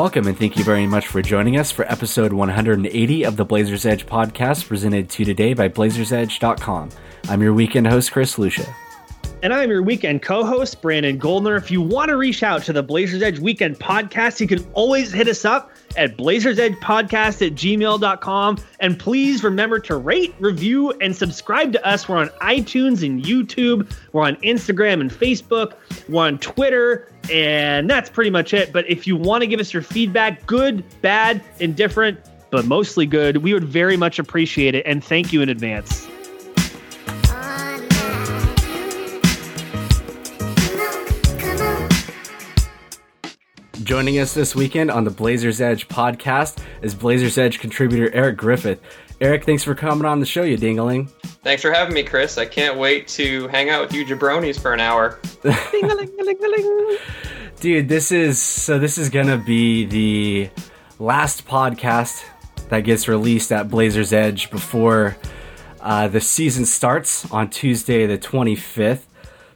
Welcome and thank you very much for joining us for episode 180 of the Blazers Edge podcast presented to you today by blazersedge.com. I'm your weekend host, Chris Lucia. And I'm your weekend co host, Brandon Goldner. If you want to reach out to the Blazers Edge Weekend podcast, you can always hit us up at blazersedgepodcast at gmail.com. And please remember to rate, review, and subscribe to us. We're on iTunes and YouTube. We're on Instagram and Facebook. We're on Twitter. And that's pretty much it. But if you want to give us your feedback, good, bad, indifferent, but mostly good, we would very much appreciate it. And thank you in advance. Joining us this weekend on the Blazers Edge podcast is Blazers Edge contributor Eric Griffith. Eric, thanks for coming on the show, you dingling. Thanks for having me, Chris. I can't wait to hang out with you jabronis for an hour. Dude, this is so this is gonna be the last podcast that gets released at Blazers Edge before uh, the season starts on Tuesday the 25th.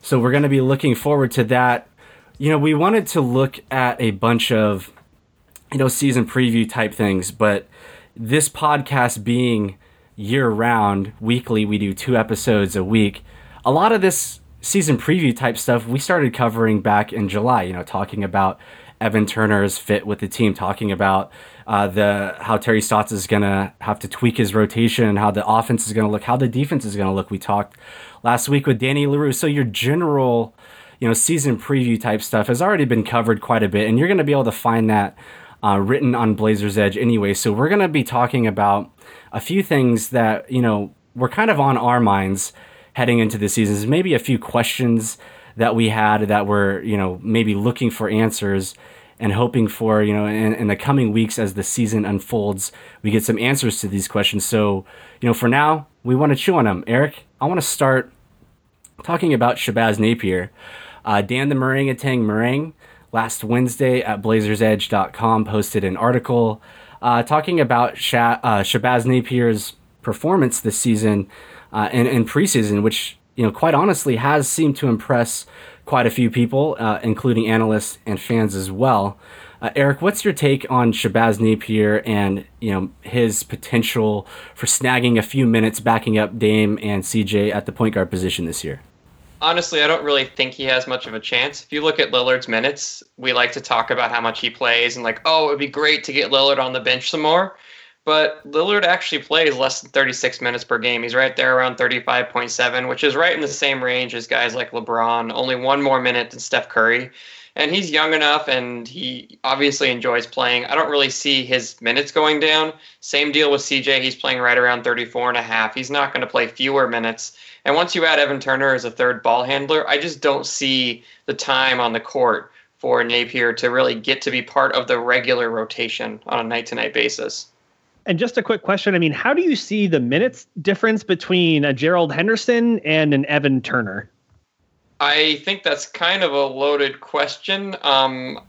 So we're gonna be looking forward to that you know, we wanted to look at a bunch of, you know, season preview type things, but this podcast being year round, weekly, we do two episodes a week. A lot of this season preview type stuff we started covering back in July, you know, talking about Evan Turner's fit with the team, talking about uh, the how Terry Stotts is gonna have to tweak his rotation how the offense is gonna look, how the defense is gonna look. We talked last week with Danny Leroux. So your general you know season preview type stuff has already been covered quite a bit, and you're going to be able to find that uh, written on Blazers Edge anyway. So we're going to be talking about a few things that you know were kind of on our minds heading into the seasons. Maybe a few questions that we had that were you know maybe looking for answers and hoping for you know in, in, the coming weeks as the season unfolds we get some answers to these questions so you know for now we want to chew on them eric i want to start talking about shabazz napier uh, Dan the Orangutan Marang last Wednesday at blazersedge.com posted an article uh, talking about Sha- uh, Shabazz Napier's performance this season uh, in, in preseason, which you know quite honestly has seemed to impress quite a few people, uh, including analysts and fans as well. Uh, Eric, what's your take on Shabazz Napier and you know his potential for snagging a few minutes, backing up Dame and CJ at the point guard position this year? Honestly, I don't really think he has much of a chance. If you look at Lillard's minutes, we like to talk about how much he plays and like, oh, it would be great to get Lillard on the bench some more. But Lillard actually plays less than 36 minutes per game. He's right there around 35.7, which is right in the same range as guys like LeBron, only one more minute than Steph Curry. And he's young enough and he obviously enjoys playing. I don't really see his minutes going down. Same deal with CJ. He's playing right around 34 and a half. He's not going to play fewer minutes. And once you add Evan Turner as a third ball handler, I just don't see the time on the court for Napier to really get to be part of the regular rotation on a night to night basis. And just a quick question. I mean, how do you see the minutes difference between a Gerald Henderson and an Evan Turner? I think that's kind of a loaded question um,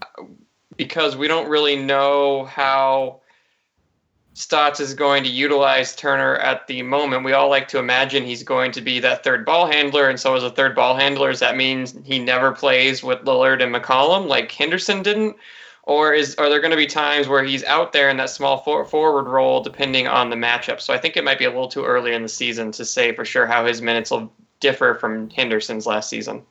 because we don't really know how Stotts is going to utilize Turner at the moment. We all like to imagine he's going to be that third ball handler, and so as a third ball handler, does that means he never plays with Lillard and McCollum like Henderson didn't? Or is are there going to be times where he's out there in that small forward role depending on the matchup? So I think it might be a little too early in the season to say for sure how his minutes will differ from Henderson's last season.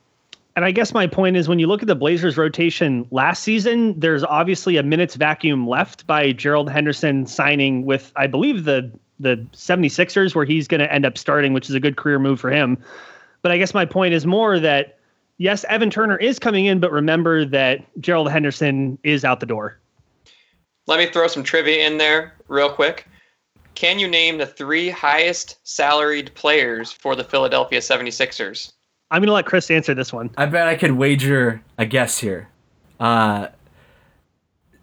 And I guess my point is when you look at the Blazers rotation last season, there's obviously a minutes vacuum left by Gerald Henderson signing with, I believe, the the 76ers, where he's going to end up starting, which is a good career move for him. But I guess my point is more that, yes, Evan Turner is coming in, but remember that Gerald Henderson is out the door. Let me throw some trivia in there real quick. Can you name the three highest salaried players for the Philadelphia 76ers? I'm going to let Chris answer this one. I bet I could wager a guess here. Uh,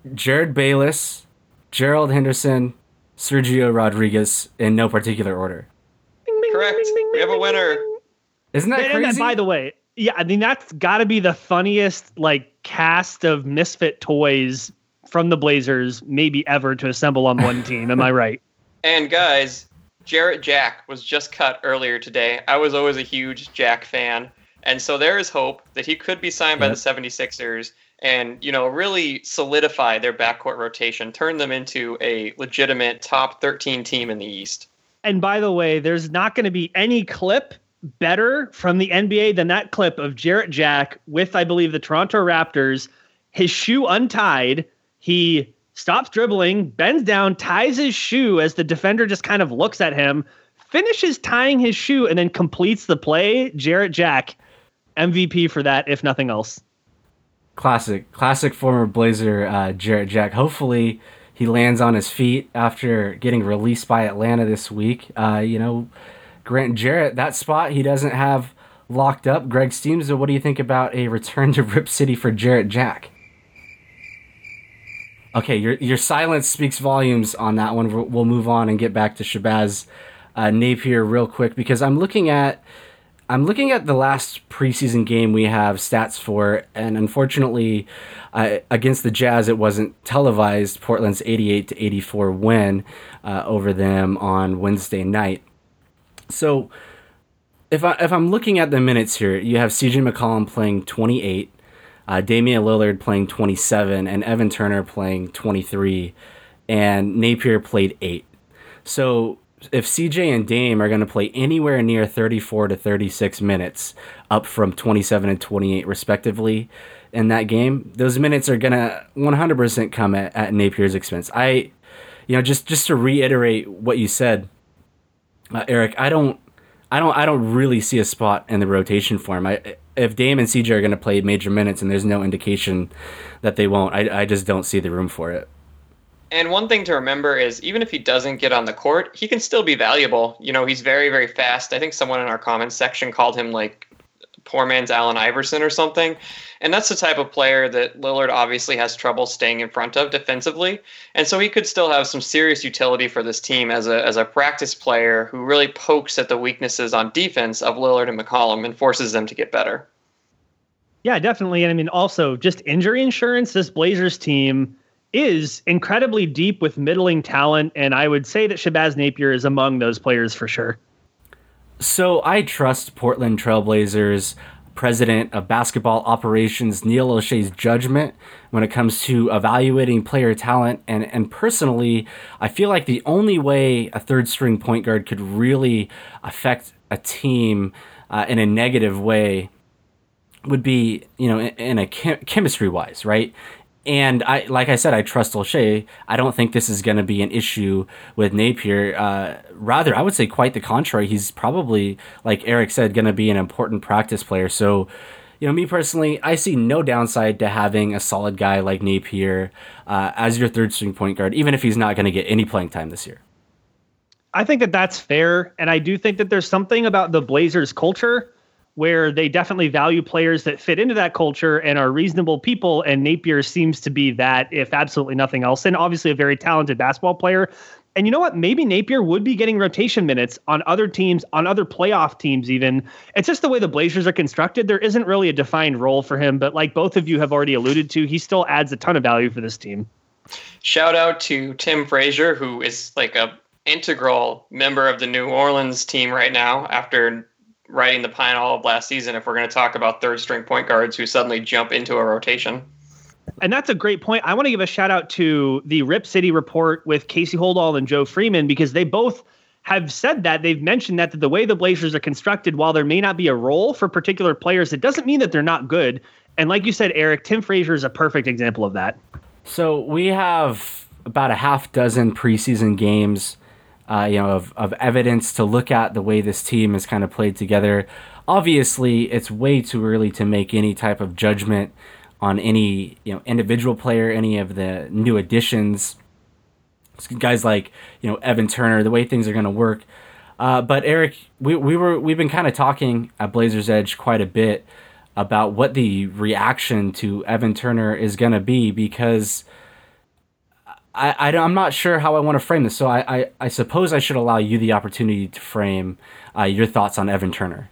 Jerryd Bayless, Gerald Henderson, Sergio Rodriguez in no particular order. Correct. We have a winner. Isn't that and, crazy? And by the way, yeah, I mean that's got to be the funniest like cast of misfit toys from the Blazers maybe ever to assemble on one team. Am I right? And guys, Jarrett Jack was just cut earlier today. I was always a huge Jack fan. And so there is hope that he could be signed by the 76ers and you know really solidify their backcourt rotation, turn them into a legitimate top 13 team in the East. And by the way, there's not going to be any clip better from the NBA than that clip of Jarrett Jack with, I believe, the Toronto Raptors, his shoe untied. He stops dribbling, bends down, ties his shoe as the defender just kind of looks at him, finishes tying his shoe, and then completes the play. Jarrett Jack, MVP for that, if nothing else. Classic, classic former Blazer uh, Jarrett Jack. Hopefully, he lands on his feet after getting released by Atlanta this week. Uh, you know, Grant Jerrett, that spot he doesn't have locked up. Greg Stiemsma, what do you think about a return to Rip City for Jarrett Jack? Okay, your your silence speaks volumes on that one. We'll move on and get back to Shabazz uh, Napier real quick because I'm looking at I'm looking at the last preseason game we have stats for, and unfortunately, uh, against the Jazz, it wasn't televised. Portland's 88 to 84 win uh, over them on Wednesday night. So, if I if I'm looking at the minutes here, you have CJ McCollum playing 28, uh, Damian Lillard playing 27, and Evan Turner playing 23, and Napier played eight. So if CJ and Dame are going to play anywhere near 34 to 36 minutes, up from 27 and 28 respectively in that game, those minutes are going to 100% come at, at Napier's expense. I, you know, just just to reiterate what you said, uh, Eric, I don't, I don't, I don't really see a spot in the rotation for him. I, if Dame and CJ are going to play major minutes, and there's no indication that they won't, I, I just don't see the room for it. And one thing to remember is even if he doesn't get on the court, he can still be valuable. You know, he's very, very fast. I think someone in our comments section called him like poor man's Allen Iverson or something. And that's the type of player that Lillard obviously has trouble staying in front of defensively. And so he could still have some serious utility for this team as a as a practice player who really pokes at the weaknesses on defense of Lillard and McCollum and forces them to get better. Yeah, definitely. And I mean also just injury insurance, this Blazers team is incredibly deep with middling talent, and I would say that Shabazz Napier is among those players for sure. So I trust Portland Trailblazers president of basketball operations Neil Olshey's judgment when it comes to evaluating player talent. And and personally I feel like the only way a third string point guard could really affect a team uh, in a negative way would be you know in, in a chem- chemistry wise right and I, like I said, I trust Olshey. I don't think this is going to be an issue with Napier. Uh, rather, I would say quite the contrary. He's probably, like Eric said, going to be an important practice player. So, you know, me personally, I see no downside to having a solid guy like Napier uh, as your third string point guard, even if he's not going to get any playing time this year. I think that that's fair, and I do think that there's something about the Blazers culture where they definitely value players that fit into that culture and are reasonable people. And Napier seems to be that, if absolutely nothing else. And obviously, a very talented basketball player. And you know what? Maybe Napier would be getting rotation minutes on other teams, on other playoff teams, even. It's just the way the Blazers are constructed. There isn't really a defined role for him. But like both of you have already alluded to, he still adds a ton of value for this team. Shout out to Tim Frazier, who is like a integral member of the New Orleans team right now after riding the pine all of last season if we're going to talk about third string point guards who suddenly jump into a rotation. And that's a great point. I want to give a shout out to the Rip City report with Casey Holdahl and Joe Freeman because they both have said that they've mentioned that the way the Blazers are constructed, while there may not be a role for particular players, it doesn't mean that they're not good. And like you said, Eric, Tim Frazier is a perfect example of that. So we have about a half dozen preseason games uh, you know, of, of evidence to look at the way this team is kind of played together. Obviously, it's way too early to make any type of judgment on any you know individual player, any of the new additions, guys like you know Evan Turner, the way things are going to work. Uh, but Eric, we we were we've been kind of talking at Blazers Edge quite a bit about what the reaction to Evan Turner is going to be because I, I am not sure how I want to frame this, so I, I, I, suppose I should allow you the opportunity to frame uh, your thoughts on Evan Turner.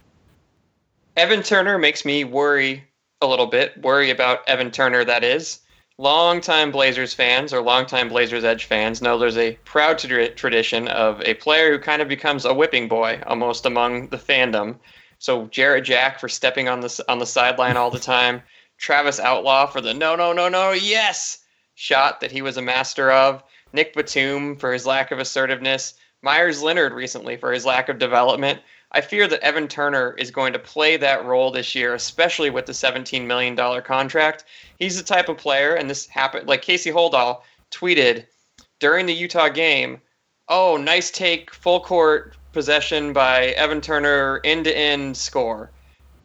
Evan Turner makes me worry a little bit. Worry about Evan Turner, that is. Longtime Blazers fans or longtime Blazers Edge fans know there's a proud tra- tradition of a player who kind of becomes a whipping boy almost among the fandom. So Jarrett Jack for stepping on the on the sideline all the time. Travis Outlaw for the no, no, no, no, yes shot that he was a master of. Nick Batum for his lack of assertiveness. Meyers Leonard recently for his lack of development. I fear that Evan Turner is going to play that role this year, especially with the $17 million contract. He's the type of player, and this happened, like Casey Holdahl tweeted during the Utah game, oh, nice take, full court possession by Evan Turner, end to end score.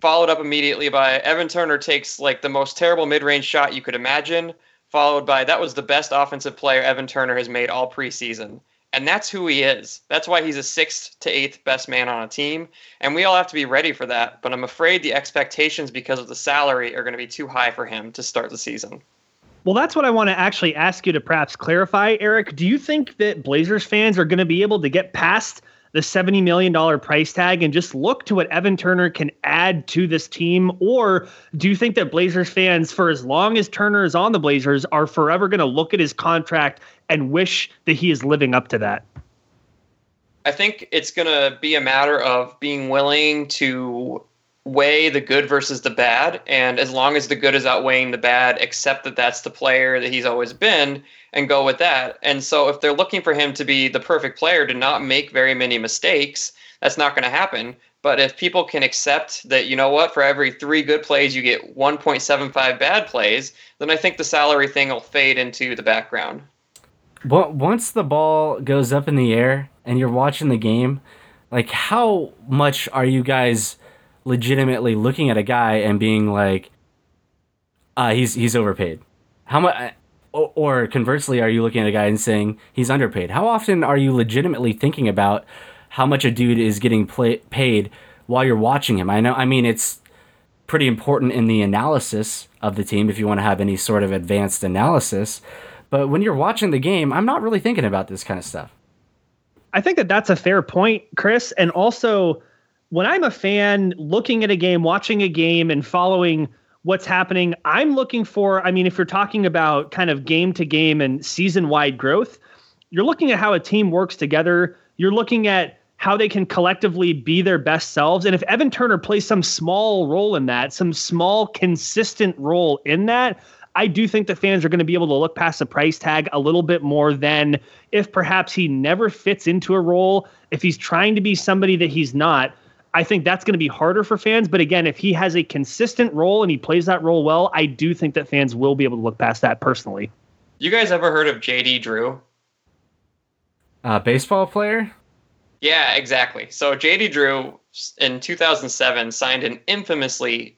Followed up immediately by Evan Turner takes like the most terrible mid range shot you could imagine, followed by that was the best offensive player Evan Turner has made all preseason. And that's who he is. That's why he's a sixth to eighth best man on a team. And we all have to be ready for that. But I'm afraid the expectations because of the salary are going to be too high for him to start the season. Well, that's what I want to actually ask you to perhaps clarify, Eric. Do you think that Blazers fans are going to be able to get past the $70 million price tag and just look to what Evan Turner can add to this team? Or do you think that Blazers fans, for as long as Turner is on the Blazers, are forever going to look at his contract and wish that he is living up to that? I think it's going to be a matter of being willing to weigh the good versus the bad. And as long as the good is outweighing the bad, accept that that's the player that he's always been and go with that. And so if they're looking for him to be the perfect player, to not make very many mistakes, that's not going to happen. But if people can accept that, you know what, for every three good plays, you get 1.75 bad plays, then I think the salary thing will fade into the background. Well, once the ball goes up in the air and you're watching the game, like how much are you guys legitimately looking at a guy and being like, uh, he's he's overpaid. How much? Or, conversely, are you looking at a guy and saying he's underpaid? How often are you legitimately thinking about how much a dude is getting play, paid while you're watching him? I know. I mean, it's pretty important in the analysis of the team if you want to have any sort of advanced analysis. But when you're watching the game, I'm not really thinking about this kind of stuff. I think that that's a fair point, Chris. And also, when I'm a fan looking at a game, watching a game, and following what's happening, I'm looking for, I mean, if you're talking about kind of game to game and season wide growth, you're looking at how a team works together. You're looking at how they can collectively be their best selves. And if Evan Turner plays some small role in that, some small, consistent role in that, I do think that fans are going to be able to look past the price tag a little bit more than if perhaps he never fits into a role, if he's trying to be somebody that he's not. I think that's going to be harder for fans. But again, if he has a consistent role and he plays that role well, I do think that fans will be able to look past that personally. You guys ever heard of JD Drew? Uh, baseball player? Yeah, exactly. So JD Drew in 2007 signed an infamously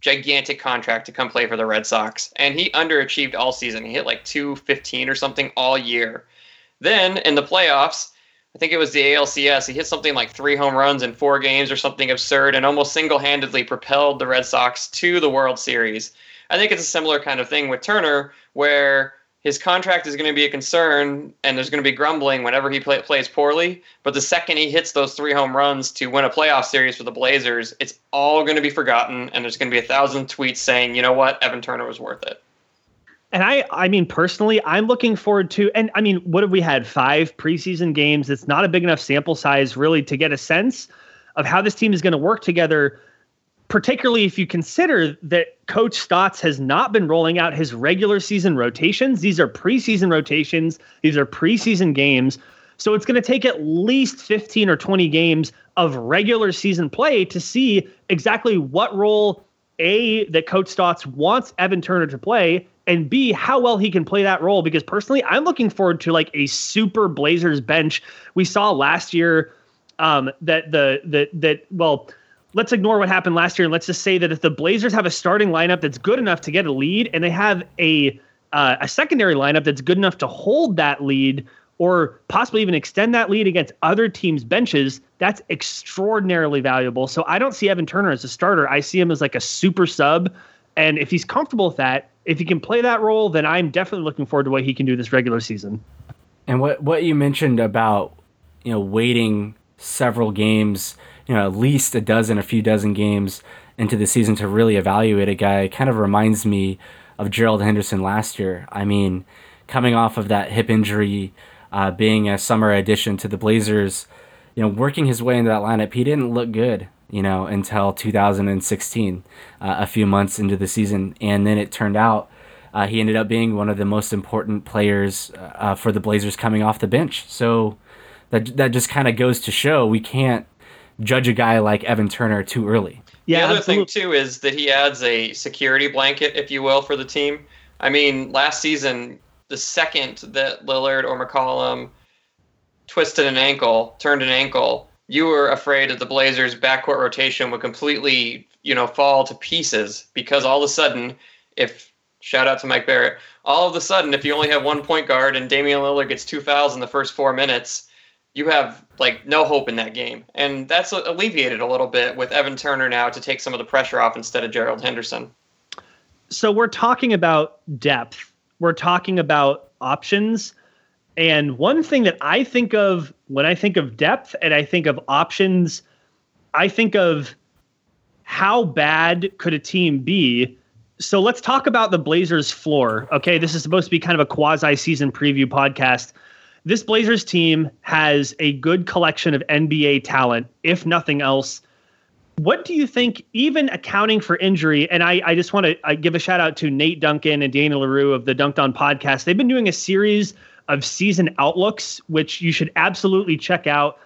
gigantic contract to come play for the Red Sox, and he underachieved all season. He hit like 215 or something all year. Then in the playoffs, I think it was the ALCS. He hit something like three home runs in four games or something absurd and almost single handedly propelled the Red Sox to the World Series. I think it's a similar kind of thing with Turner, where his contract is going to be a concern and there's going to be grumbling whenever he play, plays poorly. But the second he hits those three home runs to win a playoff series for the Blazers, it's all going to be forgotten and there's going to be a thousand tweets saying, you know what, Evan Turner was worth it. And I, I mean, personally, I'm looking forward to, and I mean, what have we had? Five preseason games. It's not a big enough sample size, really, to get a sense of how this team is going to work together. Particularly if you consider that Coach Stotts has not been rolling out his regular season rotations. These are preseason rotations, these are preseason games. So it's going to take at least 15 or 20 games of regular season play to see exactly what role A, that Coach Stotts wants Evan Turner to play, and B, how well he can play that role. Because personally, I'm looking forward to like a super Blazers bench. We saw last year um, that the that that well, let's ignore what happened last year and let's just say that if the Blazers have a starting lineup that's good enough to get a lead, and they have a uh, a secondary lineup that's good enough to hold that lead or possibly even extend that lead against other teams' benches, that's extraordinarily valuable. So I don't see Evan Turner as a starter. I see him as like a super sub. And if he's comfortable with that, if he can play that role, then I'm definitely looking forward to what he can do this regular season. And what what you mentioned about you know waiting several games, you know at least a dozen, a few dozen games into the season to really evaluate a guy kind of reminds me of Gerald Henderson last year. I mean, coming off of that hip injury, uh, being a summer addition to the Blazers, you know, working his way into that lineup, he didn't look good you know, until 2016, uh, a few months into the season. And then it turned out uh, he ended up being one of the most important players uh, for the Blazers coming off the bench. So that, that just kind of goes to show we can't judge a guy like Evan Turner too early. Yeah, the other absolutely. thing, too, is that he adds a security blanket, if you will, for the team. I mean, last season, the second that Lillard or McCollum twisted an ankle, turned an ankle, you were afraid that the Blazers' backcourt rotation would completely, you know, fall to pieces because all of a sudden, if shout out to Mike Barrett, all of a sudden, if you only have one point guard and Damian Lillard gets two fouls in the first four minutes, you have like no hope in that game, and that's alleviated a little bit with Evan Turner now to take some of the pressure off instead of Gerald Henderson. So we're talking about depth. We're talking about options. And one thing that I think of when I think of depth and I think of options, I think of how bad could a team be? So let's talk about the Blazers floor. Okay, this is supposed to be kind of a quasi season preview podcast. This Blazers team has a good collection of NBA talent, if nothing else. What do you think, even accounting for injury? And I, I just want to give a shout out to Nate Duncan and Daniel Leroux of the Dunked On podcast. They've been doing a series of season outlooks, which you should absolutely check out.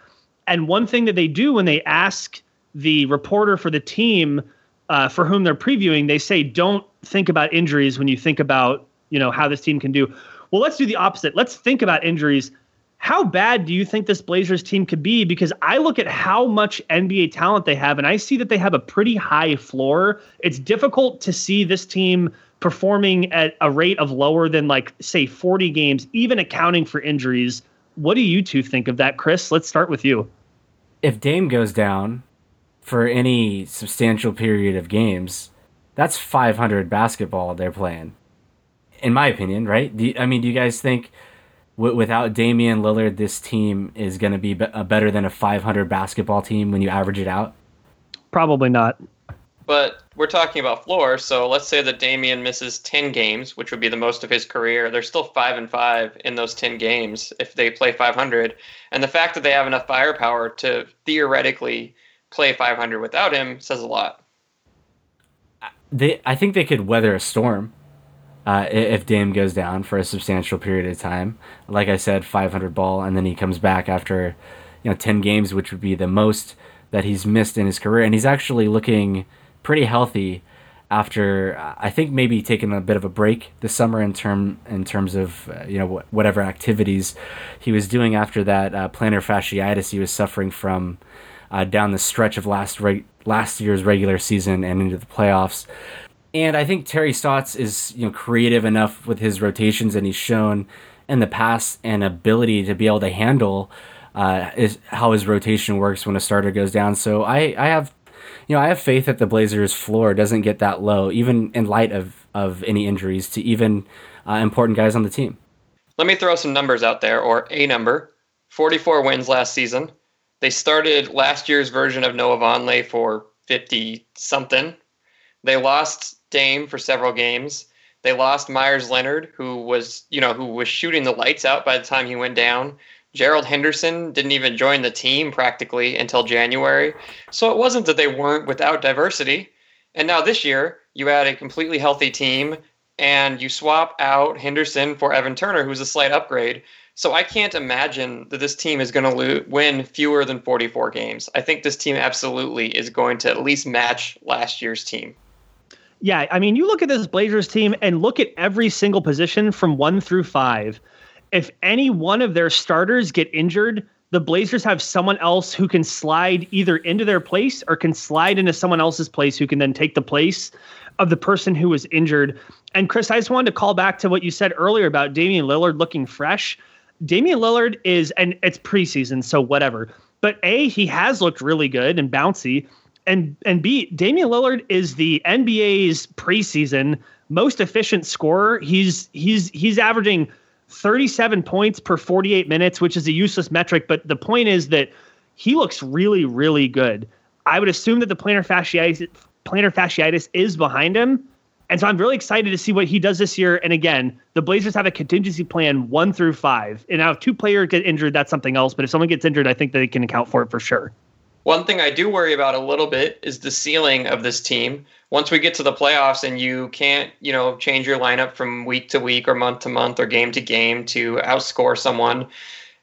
And one thing that they do when they ask the reporter for the team uh, for whom they're previewing, they say, don't think about injuries when you think about you know how this team can do. Well, let's do the opposite. Let's think about injuries. How bad do you think this Blazers team could be? Because I look at how much NBA talent they have, and I see that they have a pretty high floor. It's difficult to see this team performing at a rate of lower than like say 40 games, even accounting for injuries. What do you two think of that, Chris? Let's start with you. If Dame goes down for any substantial period of games, that's 500 basketball they're playing. In my opinion, right? You, I mean, do you guys think w- without Damian Lillard, this team is going to be b- better than a 500 basketball team when you average it out? Probably not. But we're talking about floor, so let's say that Damian misses 10 games, which would be the most of his career. They're still 5 and 5 in those 10 games if they play 500. And the fact that they have enough firepower to theoretically play 500 without him says a lot. They I think they could weather a storm. Uh, if Dame goes down for a substantial period of time, like I said, 500 ball, and then he comes back after, you know, 10 games, which would be the most that he's missed in his career, and he's actually looking pretty healthy after I think maybe taking a bit of a break this summer in term in terms of uh, you know whatever activities he was doing after that uh, plantar fasciitis he was suffering from uh, down the stretch of last last year's regular season and into the playoffs. And I think Terry Stotts is you know creative enough with his rotations, and he's shown in the past an ability to be able to handle uh, is how his rotation works when a starter goes down. So I, I have you know, I have faith that the Blazers' floor doesn't get that low, even in light of, of any injuries to even uh, important guys on the team. Let me throw some numbers out there, or a number 44 wins last season. They started last year's version of Noah Vonleh for 50 something. They lost Dame for several games. They lost Meyers Leonard, who was, you know, who was shooting the lights out by the time he went down. Gerald Henderson didn't even join the team practically until January. So it wasn't that they weren't without diversity. And now this year, you add a completely healthy team and you swap out Henderson for Evan Turner, who's a slight upgrade. So I can't imagine that this team is going to lo- win fewer than 44 games. I think this team absolutely is going to at least match last year's team. Yeah, I mean, you look at this Blazers team and look at every single position from one through five if any one of their starters get injured, the Blazers have someone else who can slide either into their place or can slide into someone else's place who can then take the place of the person who was injured. And Chris, I just wanted to call back to what you said earlier about Damian Lillard looking fresh. Damian Lillard is, and it's preseason, so whatever. But A, he has looked really good and bouncy. And and B, Damian Lillard is the NBA's preseason most efficient scorer. He's he's he's averaging 37 points per 48 minutes, which is a useless metric. But the point is that he looks really, really good. I would assume that the plantar fasciitis, plantar fasciitis is behind him. And so I'm really excited to see what he does this year. And again, the Blazers have a contingency plan one through five. And now if two players get injured, that's something else. But if someone gets injured, I think they can account for it for sure. One thing I do worry about a little bit is the ceiling of this team. Once we get to the playoffs and you can't, you know, change your lineup from week to week or month to month or game to game to outscore someone,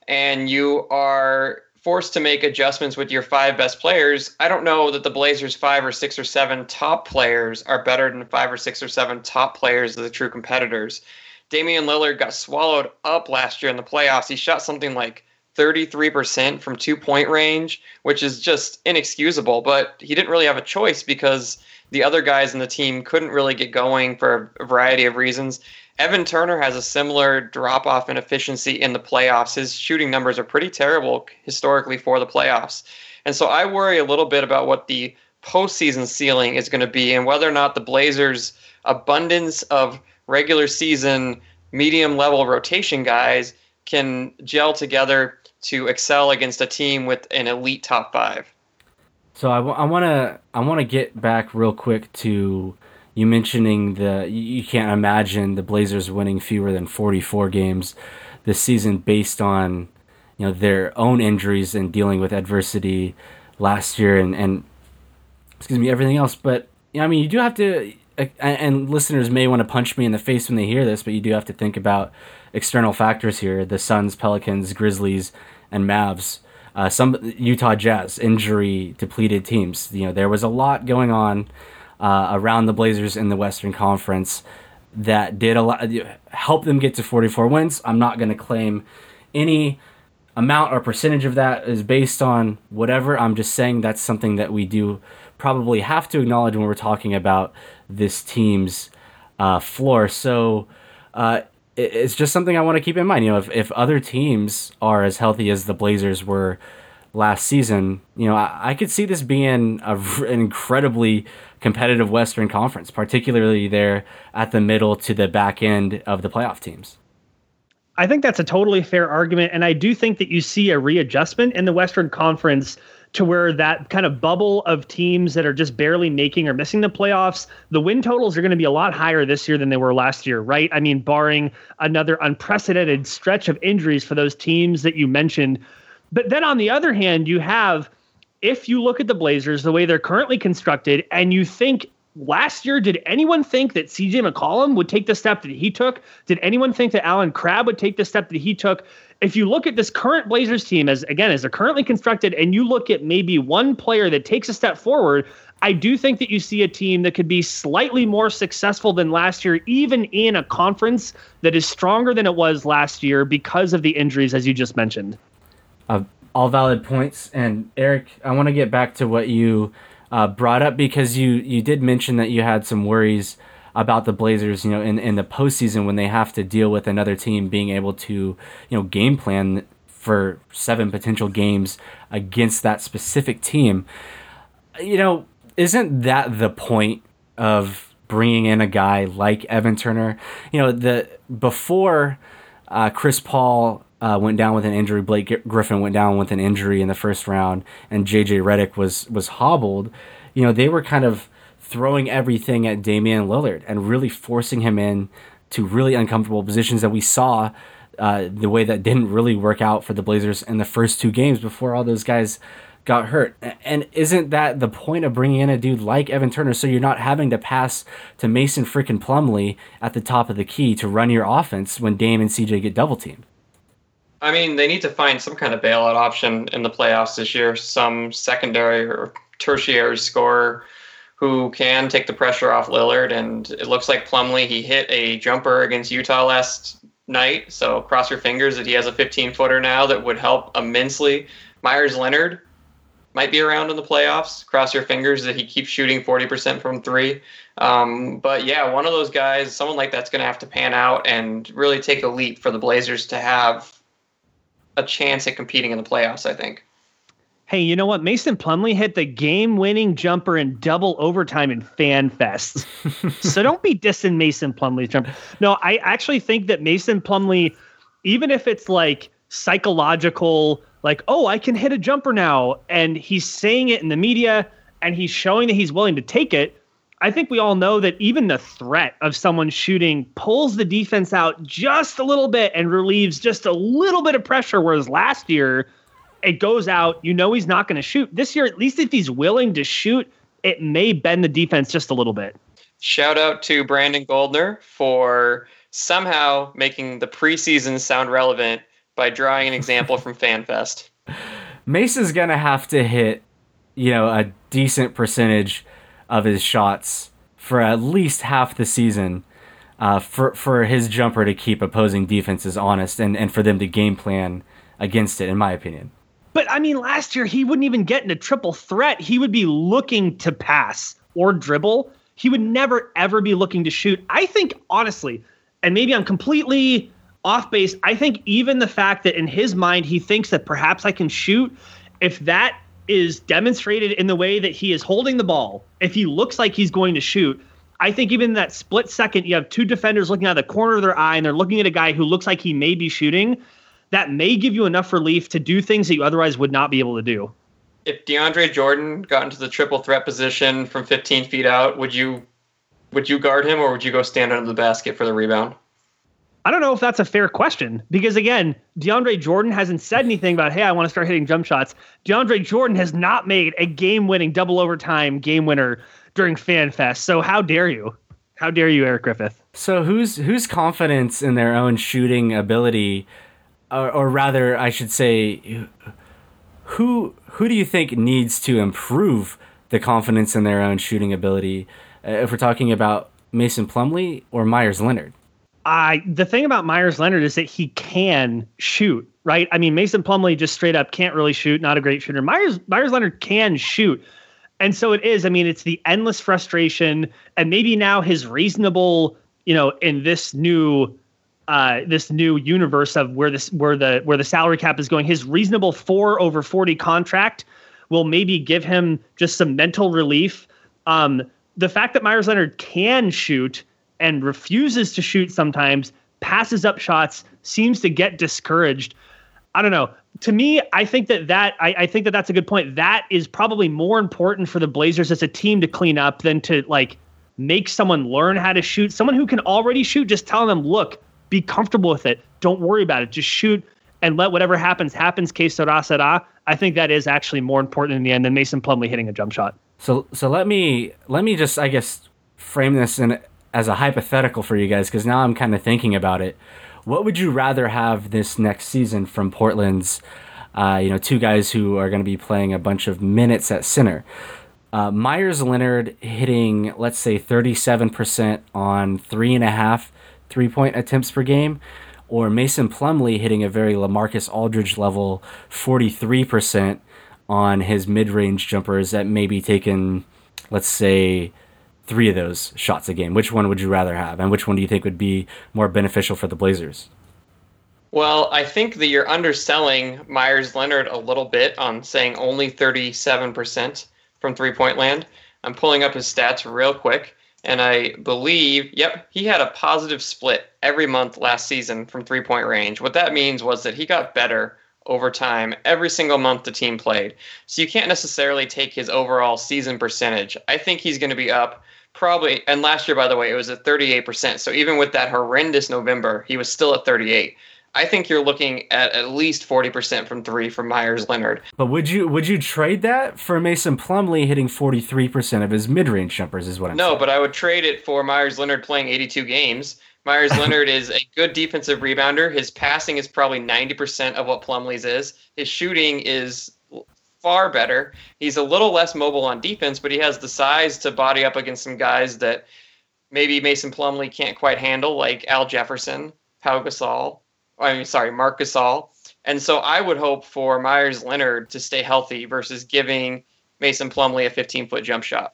and you are forced to make adjustments with your five best players, I don't know that the Blazers' five or six or seven top players are better than five or six or seven top players of the true competitors. Damian Lillard got swallowed up last year in the playoffs. He shot something like 33% from two point range, which is just inexcusable. But he didn't really have a choice because the other guys in the team couldn't really get going for a variety of reasons. Evan Turner has a similar drop off in efficiency in the playoffs. His shooting numbers are pretty terrible historically for the playoffs. And so I worry a little bit about what the postseason ceiling is going to be and whether or not the Blazers' abundance of regular season medium level rotation guys can gel together to excel against a team with an elite top five. So I want to I want to get back real quick to you mentioning the you can't imagine the Blazers winning fewer than 44 games this season based on you know their own injuries and dealing with adversity last year and and excuse me everything else but you know, I mean you do have to and listeners may want to punch me in the face when they hear this but you do have to think about external factors here the Suns Pelicans Grizzlies and Mavs uh, some Utah Jazz injury depleted teams you know there was a lot going on uh, around the Blazers in the Western Conference that did a lot help them get to 44 wins. I'm not going to claim any amount or percentage of that is based on whatever. I'm just saying that's something that we do probably have to acknowledge when we're talking about this team's uh, floor. So uh, it's just something I want to keep in mind. You know, if, if other teams are as healthy as the Blazers were last season, you know, I, I could see this being a, an incredibly competitive Western Conference, particularly there at the middle to the back end of the playoff teams. I think that's a totally fair argument. And I do think that you see a readjustment in the Western Conference to where that kind of bubble of teams that are just barely making or missing the playoffs, the win totals are going to be a lot higher this year than they were last year, right? I mean, barring another unprecedented stretch of injuries for those teams that you mentioned but then on the other hand, you have, if you look at the Blazers, the way they're currently constructed, and you think last year, did anyone think that CJ McCollum would take the step that he took? Did anyone think that Allen Crabbe would take the step that he took? If you look at this current Blazers team, as again, as they're currently constructed, and you look at maybe one player that takes a step forward, I do think that you see a team that could be slightly more successful than last year, even in a conference that is stronger than it was last year because of the injuries, as you just mentioned uh, all valid points. And Eric, I want to get back to what you uh, brought up because you you did mention that you had some worries about the Blazers, you know, in, in the postseason when they have to deal with another team being able to, you know, game plan for seven potential games against that specific team. You know, isn't that the point of bringing in a guy like Evan Turner? You know, the before uh, Chris Paul uh, went down with an injury. Blake Griffin went down with an injury in the first round, and JJ Redick was was hobbled. You know, they were kind of throwing everything at Damian Lillard and really forcing him in to really uncomfortable positions that we saw. Uh, the way that didn't really work out for the Blazers in the first two games before all those guys got hurt. And isn't that the point of bringing in a dude like Evan Turner so you're not having to pass to Mason freaking Plumlee at the top of the key to run your offense when Dame and CJ get double teamed? I mean, they need to find some kind of bailout option in the playoffs this year. Some secondary or tertiary scorer who can take the pressure off Lillard. And it looks like Plumlee, he hit a jumper against Utah last night. So cross your fingers that he has a 15 footer now that would help immensely. Meyers Leonard might be around in the playoffs. Cross your fingers that he keeps shooting 40% from three. Um, but yeah, one of those guys, someone like that's going to have to pan out and really take a leap for the Blazers to have a chance at competing in the playoffs. I think. Hey, you know what? Mason Plumlee hit the game-winning jumper in double overtime in Fan Fest. so don't be dissing Mason Plumlee's jumper. No, I actually think that Mason Plumlee, even if it's like psychological, like, oh, I can hit a jumper now, and he's saying it in the media and he's showing that he's willing to take it. I think we all know that even the threat of someone shooting pulls the defense out just a little bit and relieves just a little bit of pressure. Whereas last year, it goes out. You know he's not going to shoot. This year, at least if he's willing to shoot, it may bend the defense just a little bit. Shout out to Brandon Goldner for somehow making the preseason sound relevant by drawing an example from FanFest. Mace is gonna have to hit, you know, a decent percentage of his shots for at least half the season uh, for for his jumper to keep opposing defenses honest and, and for them to game plan against it, in my opinion. But I mean, last year he wouldn't even get in a triple threat. He would be looking to pass or dribble. He would never ever be looking to shoot. I think honestly, and maybe I'm completely off base. I think even the fact that in his mind he thinks that perhaps I can shoot, if that is demonstrated in the way that he is holding the ball, if he looks like he's going to shoot, I think even that split second, you have two defenders looking out of the corner of their eye and they're looking at a guy who looks like he may be shooting. That may give you enough relief to do things that you otherwise would not be able to do. If DeAndre Jordan got into the triple threat position from 15 feet out, would you would you guard him or would you go stand under the basket for the rebound? I don't know if that's a fair question because again, DeAndre Jordan hasn't said anything about, hey, I want to start hitting jump shots. DeAndre Jordan has not made a game winning double overtime game winner during FanFest. So how dare you? How dare you, Eric Griffith? So who's whose confidence in their own shooting ability, or, or rather, I should say, who who do you think needs to improve the confidence in their own shooting ability? Uh, if we're talking about Mason Plumlee or Meyers Leonard. I the thing about Meyers Leonard is that he can shoot, right? I mean, Mason Plumlee just straight up can't really shoot, not a great shooter. Meyers Meyers Leonard can shoot. And so it is. I mean, it's the endless frustration and maybe now his reasonable, you know, in this new uh, this new universe of where this where the where the salary cap is going, his reasonable four over 40 contract will maybe give him just some mental relief. Um, the fact that Meyers Leonard can shoot and refuses to shoot sometimes, passes up shots, seems to get discouraged. I don't know. To me, I think that that I, I, think that that's a good point. That is probably more important for the Blazers as a team to clean up than to like make someone learn how to shoot. Someone who can already shoot, just tell them, look, be comfortable with it. Don't worry about it. Just shoot and let whatever happens happens. Case sera sera. I think that is actually more important in the end than Mason Plumlee hitting a jump shot. So so let me let me just I guess frame this in as a hypothetical for you guys because now I'm kind of thinking about it. What would you rather have this next season from Portland's, uh, you know, two guys who are going to be playing a bunch of minutes at center? Uh, Meyers Leonard hitting, let's say, 37% on three and a half three point attempts per game, or Mason Plumlee hitting a very Lamarcus Aldridge level 43% on his mid range jumpers that may be taken, let's say, three of those shots a game. Which one would you rather have, and which one do you think would be more beneficial for the Blazers? Well, I think that you're underselling Meyers Leonard a little bit on saying only 37% from three point land. I'm pulling up his stats real quick, and I believe, yep, he had a positive split every month last season from three point range. What that means was that he got better over time every single month the team played. So you can't necessarily take his overall season percentage. I think he's going to be up probably and last year by the way it was at 38% so even with that horrendous november he was still at 38 i think you're looking at at least 40% from three from meyers leonard but would you would you trade that for mason plumlee hitting 43% of his mid-range jumpers is what i'm saying? no saying. but i would trade it for meyers leonard playing 82 games meyers Leonard is a good defensive rebounder. His passing is probably 90% of what Plumlee's is. His shooting is far better. He's a little less mobile on defense, but he has the size to body up against some guys that maybe Mason Plumlee can't quite handle, like Al Jefferson, Pau Gasol. I mean, sorry, Marc Gasol. And so I would hope for Meyers Leonard to stay healthy versus giving Mason Plumlee a 15 foot jump shot.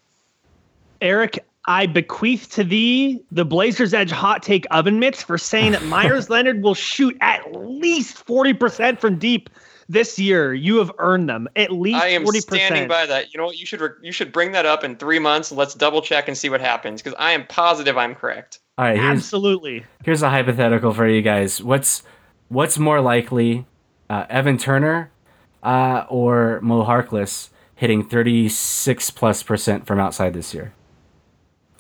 Eric, I bequeath to thee the Blazers Edge hot take oven mitts for saying that Meyers Leonard will shoot at least 40% from deep this year. You have earned them at least. I am 40%. standing by that. You know what? You should re- you should bring that up in three months. And let's double check and see what happens because I am positive I'm correct. All right, here's, absolutely. Here's a hypothetical for you guys. What's what's more likely, uh, Evan Turner uh, or Mo Harkless hitting 36 plus percent from outside this year?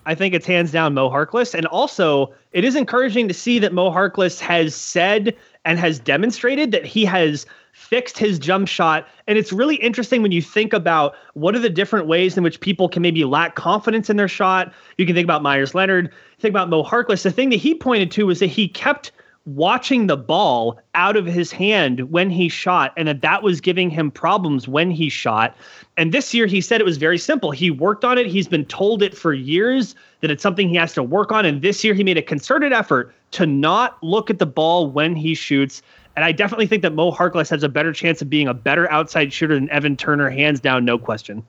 I think it's hands down Mo Harkless. And also, it is encouraging to see that Mo Harkless has said and has demonstrated that he has fixed his jump shot. And it's really interesting when you think about what are the different ways in which people can maybe lack confidence in their shot. You can think about Meyers Leonard, think about Mo Harkless. The thing that he pointed to was that he kept watching the ball out of his hand when he shot and that that was giving him problems when he shot and this year he said it was very simple he worked on it he's been told it for years that it's something he has to work on and this year he made a concerted effort to not look at the ball when he shoots and I definitely think that Mo Harkless has a better chance of being a better outside shooter than Evan Turner, hands down, no question.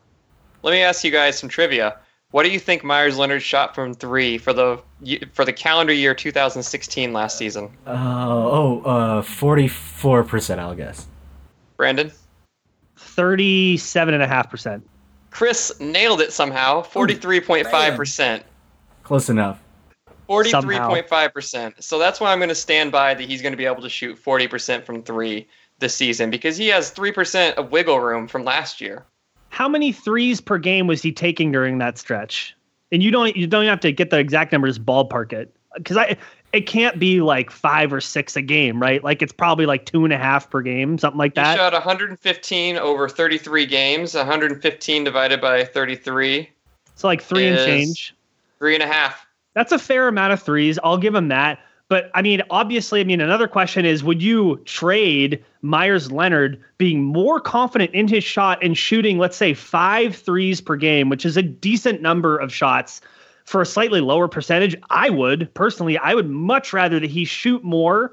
Let me ask you guys some trivia. What do you think Meyers Leonard shot from three for the for the calendar year 2016 last season? Uh, oh, uh, 44%, I'll guess. Brandon? 37.5%. Chris nailed it somehow. 43.5%. Close enough. 43.5%. So that's why I'm going to stand by that he's going to be able to shoot 40% from three this season because he has 3% of wiggle room from last year. How many threes per game was he taking during that stretch? And you don't you don't have to get the exact numbers, ballpark it. Because I it can't be like five or six a game, right? Like it's probably like two and a half per game, something like that. He shot 115 over 33 games. 115 divided by 33. So like three and change. Three and a half that's a fair amount of threes. I'll give him that. But I mean, obviously, I mean, another question is would you trade Meyers Leonard being more confident in his shot and shooting, let's say, five threes per game, which is a decent number of shots for a slightly lower percentage? I would personally, I would much rather that he shoot more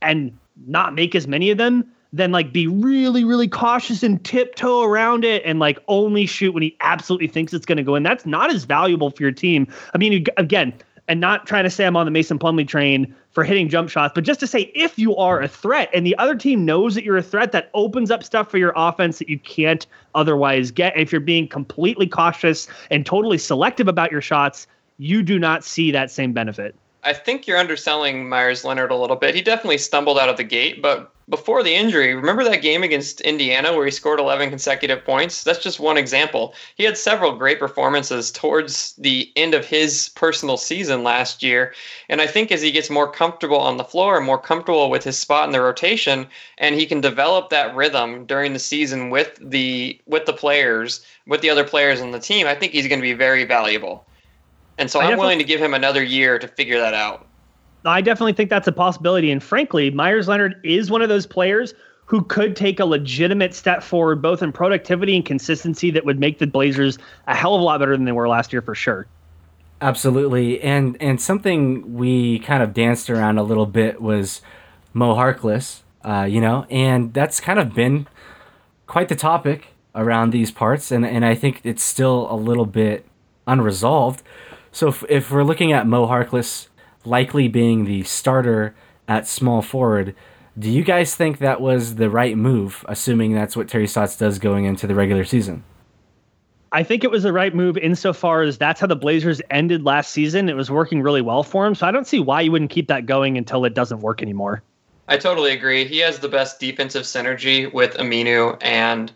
and not make as many of them than like be really, really cautious and tiptoe around it and like only shoot when he absolutely thinks it's going to go in. That's not as valuable for your team. I mean, again, and not trying to say I'm on the Mason Plumlee train for hitting jump shots, but just to say if you are a threat and the other team knows that you're a threat, that opens up stuff for your offense that you can't otherwise get. If you're being completely cautious and totally selective about your shots, you do not see that same benefit. I think you're underselling Meyers Leonard a little bit. He definitely stumbled out of the gate, but before the injury, remember that game against Indiana where he scored 11 consecutive points? That's just one example. He had several great performances towards the end of his personal season last year. And I think as he gets more comfortable on the floor and more comfortable with his spot in the rotation, and he can develop that rhythm during the season with the with the players, with the other players on the team, I think he's going to be very valuable. And so I'm willing to give him another year to figure that out. I definitely think that's a possibility. And frankly, Meyers Leonard is one of those players who could take a legitimate step forward, both in productivity and consistency, that would make the Blazers a hell of a lot better than they were last year for sure. Absolutely, and and something we kind of danced around a little bit was Mo Harkless, uh, you know, and that's kind of been quite the topic around these parts, and and I think it's still a little bit unresolved. So if, if we're looking at Mo Harkless likely being the starter at small forward. Do you guys think that was the right move, assuming that's what Terry Stotts does going into the regular season? I think it was the right move insofar as that's how the Blazers ended last season. It was working really well for him. So I don't see why you wouldn't keep that going until it doesn't work anymore. I totally agree. He has the best defensive synergy with Aminu, and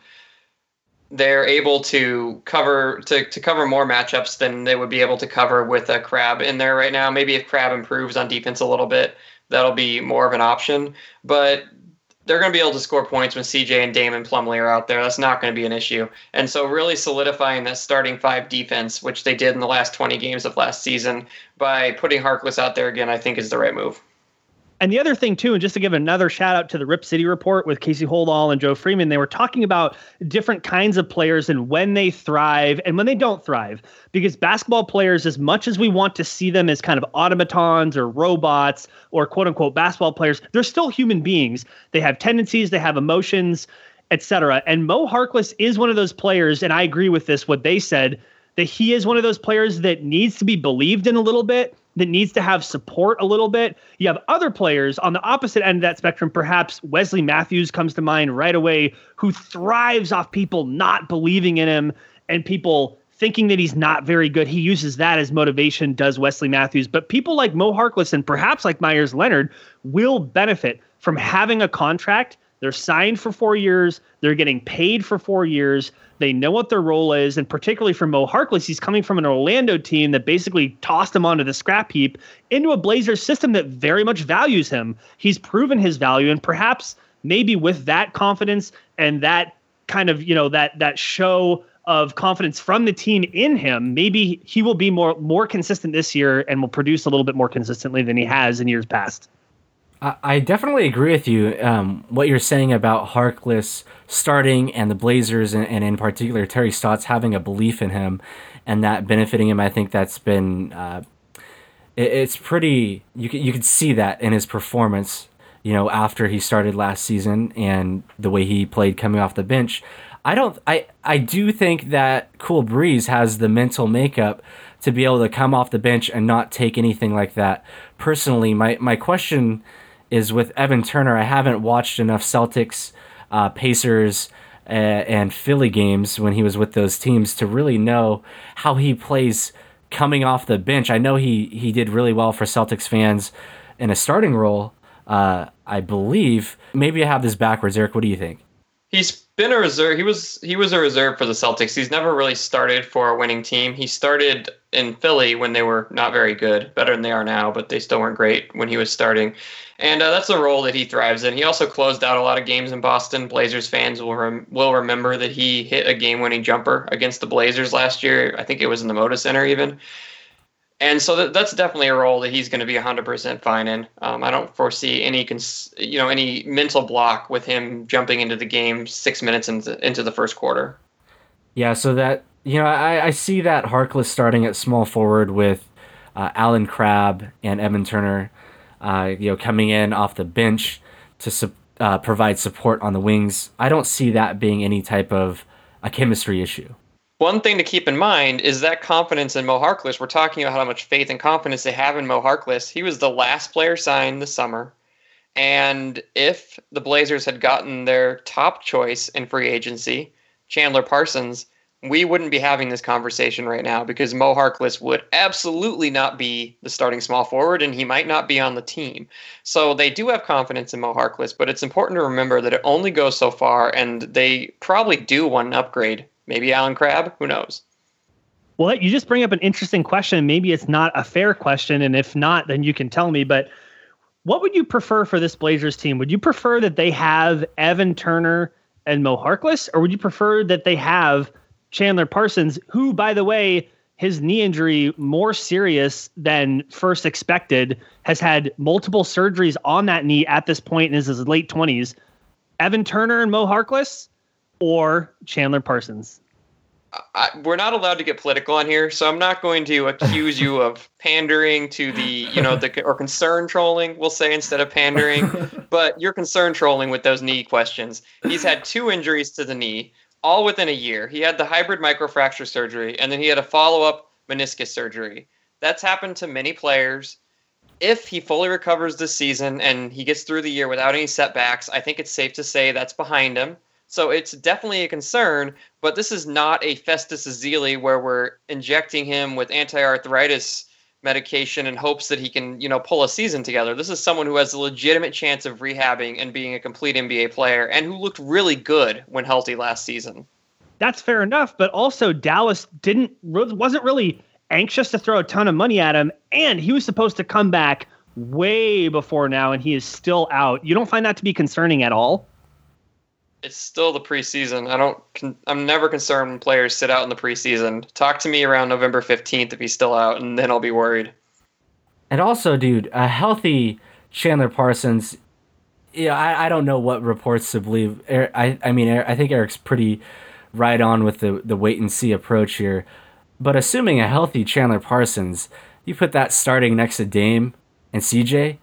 they're able to cover to, to cover more matchups than they would be able to cover with a Crabbe in there right now. Maybe if Crabbe improves on defense a little bit, that'll be more of an option. But they're going to be able to score points when CJ and Damon Plumlee are out there. That's not going to be an issue. And so, really solidifying that starting five defense, which they did in the last 20 games of last season, by putting Harkless out there again, I think is the right move. And the other thing too, and just to give another shout out to the Rip City report with Casey Holdahl and Joe Freeman, they were talking about different kinds of players and when they thrive and when they don't thrive. Because basketball players, as much as we want to see them as kind of automatons or robots or quote unquote basketball players, they're still human beings. They have tendencies, they have emotions, etc. And Mo Harkless is one of those players, and I agree with this, what they said, that he is one of those players that needs to be believed in a little bit that needs to have support a little bit. You have other players on the opposite end of that spectrum. Perhaps Wesley Matthews comes to mind right away, who thrives off people not believing in him and people thinking that he's not very good. He uses that as motivation, does Wesley Matthews. But people like Mo Harkless and perhaps like Meyers Leonard will benefit from having a contract. They're signed for four years, they're getting paid for four years. They know what their role is, and particularly for Mo Harkless, he's coming from an Orlando team that basically tossed him onto the scrap heap into a Blazers system that very much values him. He's proven his value, and perhaps maybe with that confidence and that kind of you know that that show of confidence from the team in him, maybe he will be more more consistent this year and will produce a little bit more consistently than he has in years past. I definitely agree with you. Um, what you're saying about Harkless starting and the Blazers, and, and, in particular Terry Stotts having a belief in him, and that benefiting him. I think that's been uh, it, it's pretty. You can you can see that in his performance. You know, after he started last season and the way he played coming off the bench. I don't. I I do think that Cool Breeze has the mental makeup to be able to come off the bench and not take anything like that. Personally, my my question is with Evan Turner. I haven't watched enough Celtics, uh, Pacers, uh, and Philly games when he was with those teams to really know how he plays coming off the bench. I know he he did really well for Celtics fans in a starting role. Uh, I believe. Maybe I have this backwards, Eric. What do you think? He's been a reserve. He was he was a reserve for the Celtics. He's never really started for a winning team. He started in Philly when they were not very good, better than they are now, but they still weren't great when he was starting. And uh, that's a role that he thrives in. He also closed out a lot of games in Boston. Blazers fans will rem- will remember that he hit a game-winning jumper against the Blazers last year. I think it was in the Moda Center even and so that, that's definitely a role that he's going to be 100% fine in. Um, I don't foresee any, cons- you know, any mental block with him jumping into the game six minutes into, into the first quarter. Yeah, so that you know, I, I see that Harkless starting at small forward with uh, Allen Crabbe and Evan Turner, uh, you know, coming in off the bench to su- uh, provide support on the wings. I don't see that being any type of a chemistry issue one thing to keep in mind is that confidence in Mo Harkless. We're talking about how much faith and confidence they have in Mo Harkless. He was the last player signed this summer. And if the Blazers had gotten their top choice in free agency, Chandler Parsons, we wouldn't be having this conversation right now because Mo Harkless would absolutely not be the starting small forward and he might not be on the team. So they do have confidence in Mo Harkless, but it's important to remember that it only goes so far and they probably do want an upgrade Maybe Allen Crabbe. Who knows? Well, you just bring up an interesting question. Maybe it's not a fair question, and if not, then you can tell me. But what would you prefer for this Blazers team? Would you prefer that they have Evan Turner and Mo Harkless, or would you prefer that they have Chandler Parsons, who, by the way, his knee injury more serious than first expected, has had multiple surgeries on that knee at this point in his late twenties. Evan Turner and Mo Harkless, or Chandler Parsons? I, we're not allowed to get political on here, so I'm not going to accuse you of pandering to the, you know, the or concern trolling. We'll say instead of pandering, but you're concern trolling with those knee questions. He's had two injuries to the knee, all within a year. He had the hybrid microfracture surgery, and then he had a follow-up meniscus surgery. That's happened to many players. If he fully recovers this season and he gets through the year without any setbacks, I think it's safe to say that's behind him. So it's definitely a concern, but this is not a Festus Ezeli where we're injecting him with anti-arthritis medication in hopes that he can, you know, pull a season together. This is someone who has a legitimate chance of rehabbing and being a complete NBA player and who looked really good when healthy last season. That's fair enough, but also Dallas didn't wasn't really anxious to throw a ton of money at him and he was supposed to come back way before now and he is still out. You don't find that to be concerning at all? It's still the preseason. I don't. I'm never concerned when players sit out in the preseason. Talk to me around November 15th if he's still out, and then I'll be worried. And also, dude, a healthy Chandler Parsons. Yeah, I, I don't know what reports to believe. Er, I I mean, er, I think Eric's pretty right on with the the wait and see approach here. But assuming a healthy Chandler Parsons, you put that starting next to Dame and CJ,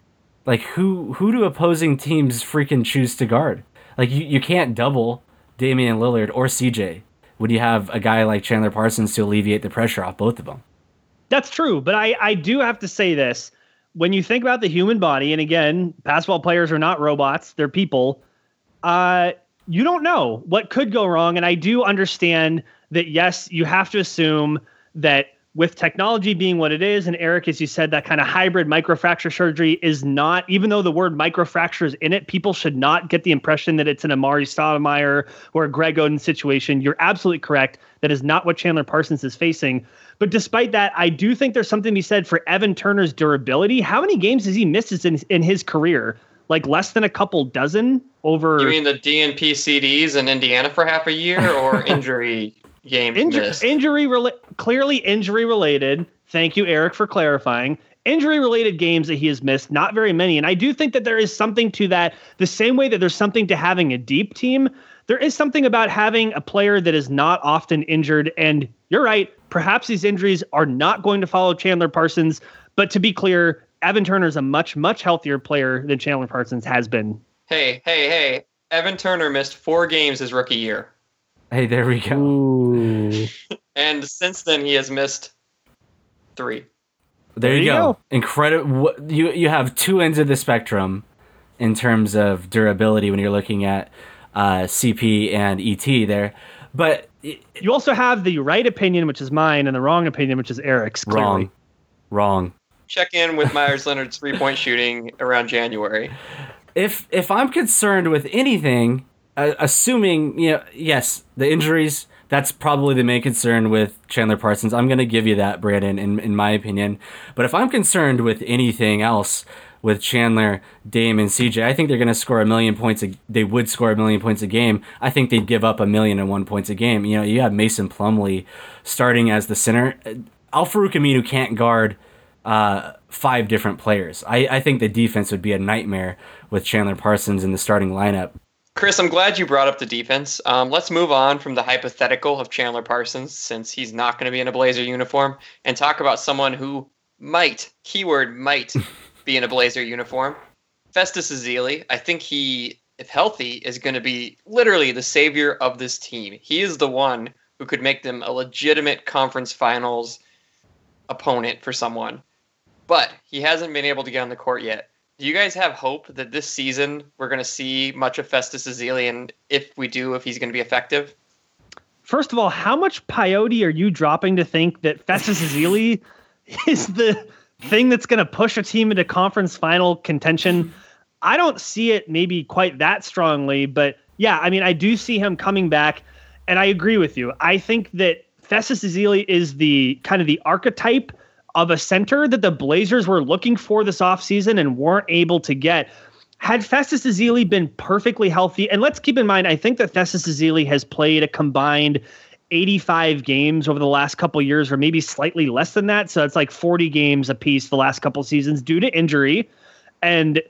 like who who do opposing teams freaking choose to guard? Like you, you can't double Damian Lillard or CJ when you have a guy like Chandler Parsons to alleviate the pressure off both of them. That's true, but I, I do have to say this. When you think about the human body, and again, basketball players are not robots, they're people, uh, you don't know what could go wrong. And I do understand that, yes, you have to assume that with technology being what it is, and Eric, as you said, that kind of hybrid microfracture surgery is not, even though the word microfracture is in it, people should not get the impression that it's an Amar'e Stoudemire or a Greg Oden situation. You're absolutely correct. That is not what Chandler Parsons is facing. But despite that, I do think there's something to be said for Evan Turner's durability. How many games has he missed in, in his career? Like less than a couple dozen? over. You mean the DNP CDs in Indiana for half a year, or injury games Inju- injury rela- clearly injury related. Thank you, Eric, for clarifying. Injury related games that he has missed, not very many. And I do think that there is something to that. The same way that there's something to having a deep team, there is something about having a player that is not often injured. And you're right, perhaps these injuries are not going to follow Chandler Parsons. But to be clear, Evan Turner is a much, much healthier player than Chandler Parsons has been. Hey, hey, hey! Evan Turner missed four games his rookie year, Hey, there we go. Ooh. and since then he has missed three. There, you you go. go. Incredible. You you have two ends of the spectrum in terms of durability when you're looking at uh, CP and ET there, but i- You also have the right opinion, which is mine, and the wrong opinion, which is Eric's. Clearly. wrong, wrong. Check in with Meyers Leonard's three point shooting around January. If if I'm concerned with anything, uh, assuming you know, yes, the injuries. That's probably the main concern with Chandler Parsons. I'm going to give you that, Brandon, in, in my opinion. But if I'm concerned with anything else with Chandler, Dame, and CJ, I think they're going to score a million points. A, they would score a million points a game. I think they'd give up a million and one points a game. You know, you have Mason Plumlee starting as the center. Al Farouq Aminu can't guard uh, five different players. I, I think the defense would be a nightmare with Chandler Parsons in the starting lineup. Chris, I'm glad you brought up the defense. Um, let's move on from the hypothetical of Chandler Parsons, since he's not going to be in a Blazer uniform, and talk about someone who might, keyword might, be in a Blazer uniform. Festus Ezeli. I think he, if healthy, is going to be literally the savior of this team. He is the one who could make them a legitimate conference finals opponent for someone. But he hasn't been able to get on the court yet. Do you guys have hope that this season we're going to see much of Festus Ezeli, and if we do, if he's going to be effective? First of all, how much peyote are you dropping to think that Festus Ezeli is the thing that's going to push a team into conference final contention? I don't see it maybe quite that strongly, but yeah, I mean, I do see him coming back, and I agree with you. I think that Festus Ezeli is the kind of the archetype of a center that the Blazers were looking for this offseason and weren't able to get. Had Festus Ezeli been perfectly healthy, and let's keep in mind, I think that Festus Ezeli has played a combined 85 games over the last couple years, or maybe slightly less than that. So it's like 40 games apiece the last couple seasons due to injury. And,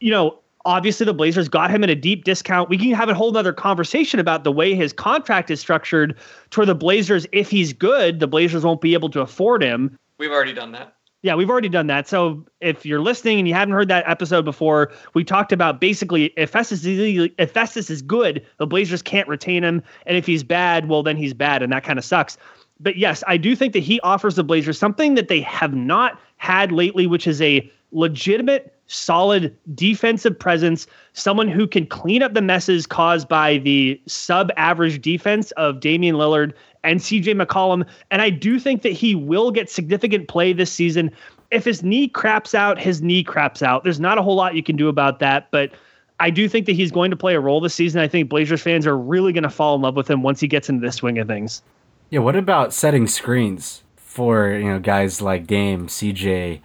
you know, obviously the Blazers got him at a deep discount. We can have a whole other conversation about the way his contract is structured to where the Blazers, if he's good, the Blazers won't be able to afford him. We've already done that. Yeah, we've already done that. So if you're listening and you haven't heard that episode before, we talked about basically if Festus is, if Festus is good, the Blazers can't retain him, and if he's bad, well then he's bad, and that kind of sucks. But yes, I do think that he offers the Blazers something that they have not had lately, which is a legitimate, solid defensive presence, someone who can clean up the messes caused by the sub-average defense of Damian Lillard and CJ McCollum. And I do think that he will get significant play this season. If his knee craps out, his knee craps out. There's not a whole lot you can do about that, but I do think that he's going to play a role this season. I think Blazers fans are really going to fall in love with him once he gets into the swing of things. Yeah, what about setting screens for you know guys like Dame, CJ,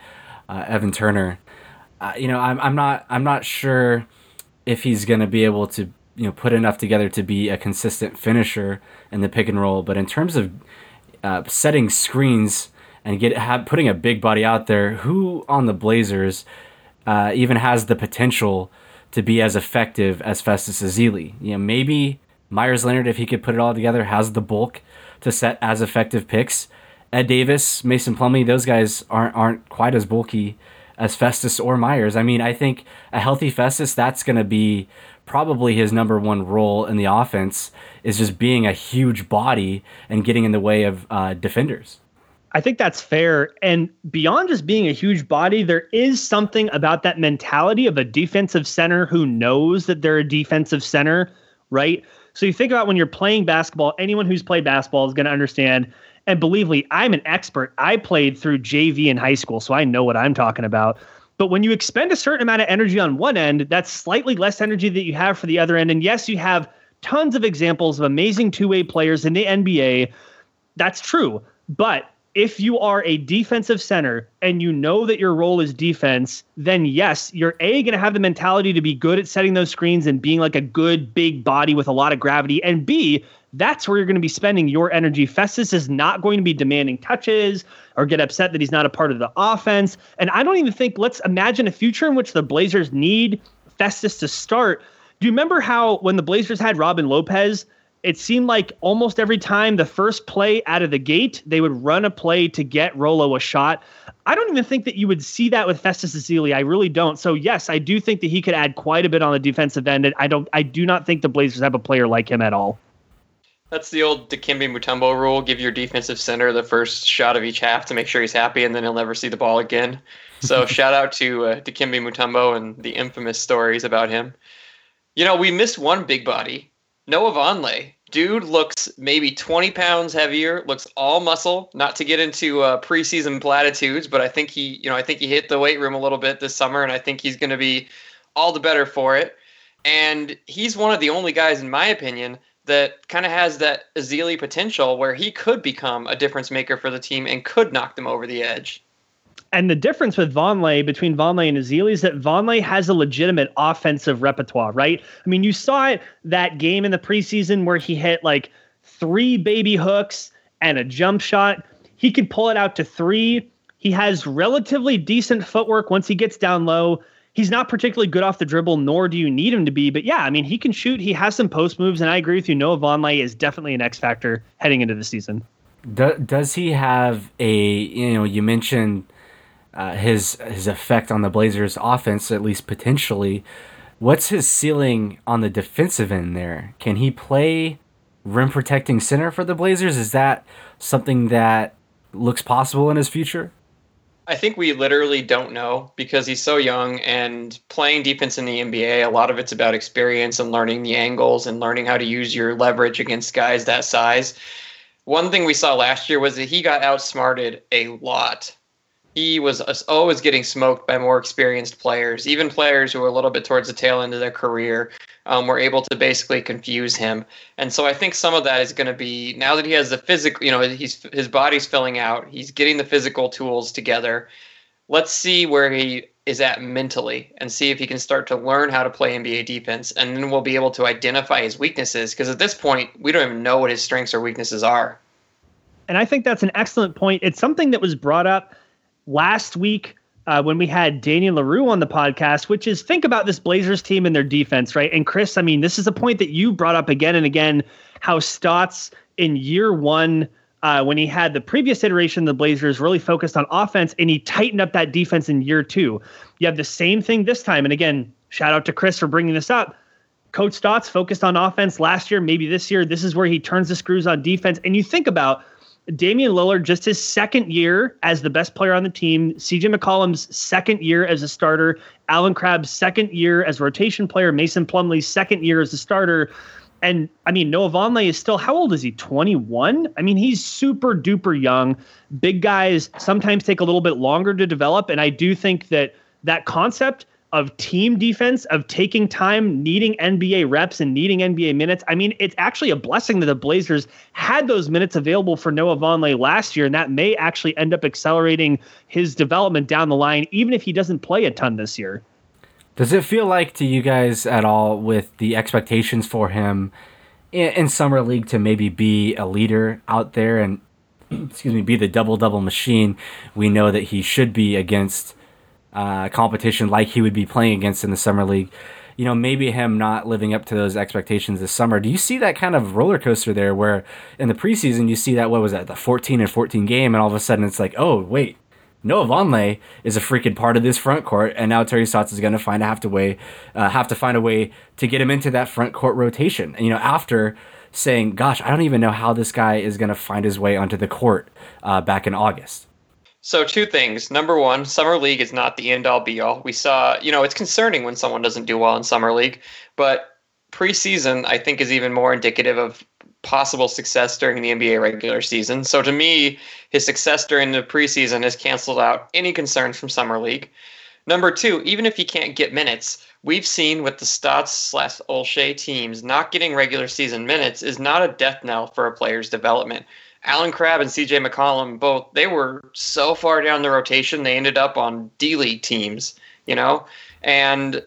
uh, Evan Turner? Uh, you know, I'm I'm not I'm not sure if he's going to be able to you know put enough together to be a consistent finisher in the pick and roll. But in terms of uh, setting screens and get putting a big body out there, who on the Blazers uh, even has the potential to be as effective as Festus Ezeli? You know, maybe Meyers Leonard, if he could put it all together, has the bulk to set as effective picks. Ed Davis, Mason Plumlee, those guys aren't aren't quite as bulky as Festus or Meyers. I mean, I think a healthy Festus, that's going to be probably his number one role in the offense is just being a huge body and getting in the way of uh, defenders. I think that's fair. And beyond just being a huge body, there is something about that mentality of a defensive center who knows that they're a defensive center, right? So you think about when you're playing basketball, anyone who's played basketball is going to understand. And believe me, I'm an expert. I played through JV in high school, so I know what I'm talking about. But when you expend a certain amount of energy on one end, that's slightly less energy that you have for the other end. And yes, you have tons of examples of amazing two way players in the NBA. That's true. But if you are a defensive center and you know that your role is defense, then yes, you're A, going to have the mentality to be good at setting those screens and being like a good big body with a lot of gravity. And B, that's where you're going to be spending your energy. Festus is not going to be demanding touches or get upset that he's not a part of the offense. And I don't even think, let's imagine a future in which the Blazers need Festus to start. Do you remember how when the Blazers had Robin Lopez, it seemed like almost every time the first play out of the gate, they would run a play to get Rolo a shot. I don't even think that you would see that with Festus Ezeli. I really don't. So yes, I do think that he could add quite a bit on the defensive end. And I don't I do not think the Blazers have a player like him at all. That's the old Dikembe Mutombo rule. Give your defensive center the first shot of each half to make sure he's happy, and then he'll never see the ball again. So shout out to uh, Dikembe Mutombo and the infamous stories about him. You know, we missed one big body, Noah Vonleh dude looks maybe 20 pounds heavier looks all muscle not to get into uh, preseason platitudes but i think he you know i think he hit the weight room a little bit this summer and i think he's going to be all the better for it and he's one of the only guys in my opinion that kind of has that Ezeli potential where he could become a difference maker for the team and could knock them over the edge and the difference with Vonleh between Vonleh and Ezeli is that Vonleh has a legitimate offensive repertoire, right? I mean, you saw it that game in the preseason where he hit like three baby hooks and a jump shot. He could pull it out to three. He has relatively decent footwork once he gets down low. He's not particularly good off the dribble, nor do you need him to be. But yeah, I mean, he can shoot. He has some post moves, and I agree with you. Noah Vonleh is definitely an X factor heading into the season. does he have a? You know, you mentioned uh, his his effect on the Blazers' offense, at least potentially. What's his ceiling on the defensive end there? Can he play rim protecting center for the Blazers? Is that something that looks possible in his future? I think we literally don't know because he's so young and playing defense in the NBA, a lot of it's about experience and learning the angles and learning how to use your leverage against guys that size. One thing we saw last year was that he got outsmarted a lot he was always getting smoked by more experienced players, even players who were a little bit towards the tail end of their career. Um, were able to basically confuse him, and so I think some of that is going to be now that he has the physical, you know, he's his body's filling out, he's getting the physical tools together. Let's see where he is at mentally and see if he can start to learn how to play NBA defense, and then we'll be able to identify his weaknesses because at this point we don't even know what his strengths or weaknesses are. And I think that's an excellent point. It's something that was brought up last week uh, when we had Daniel Leroux on the podcast, which is think about this Blazers team and their defense, right? And Chris, I mean, this is a point that you brought up again and again how Stotts in year one, uh, when he had the previous iteration the Blazers, really focused on offense and he tightened up that defense in year two. You have the same thing this time. And again, shout out to Chris for bringing this up. Coach Stotts focused on offense last year, maybe this year. This is where he turns the screws on defense. And you think about Damian Lillard, just his second year as the best player on the team. CJ McCollum's second year as a starter. Allen Crabbe's second year as rotation player. Mason Plumlee's second year as a starter. And I mean, Noah Vonleh is still, how old is he? 21? I mean, he's super duper young. Big guys sometimes take a little bit longer to develop. And I do think that that concept of team defense, of taking time, needing NBA reps and needing NBA minutes. I mean, it's actually a blessing that the Blazers had those minutes available for Noah Vonleh last year, and that may actually end up accelerating his development down the line, even if he doesn't play a ton this year. Does it feel like to you guys at all with the expectations for him in, in summer league to maybe be a leader out there and excuse me, be the double double machine we know that he should be against uh, competition like he would be playing against in the summer league. You know, maybe him not living up to those expectations this summer. Do you see that kind of roller coaster there where in the preseason you see that, what was that, the 14 and 14 game, and all of a sudden it's like, oh, wait, Noah Vonleh is a freaking part of this front court, and now Terry Stotts is going to find have to way uh, have to find a way to get him into that front court rotation. And, you know, after saying, "Gosh, I don't even know how this guy is going to find his way onto the court uh, back in August." So two things. Number one, summer league is not the end all be all. We saw, you know, it's concerning when someone doesn't do well in summer league, but preseason I think is even more indicative of possible success during the NBA regular season. So to me, his success during the preseason has canceled out any concerns from summer league. Number two, even if he can't get minutes, we've seen with the Stotts slash Olshey teams, not getting regular season minutes is not a death knell for a player's development. Allen Crabbe and CJ McCollum both they were so far down the rotation they ended up on D League teams, you know? And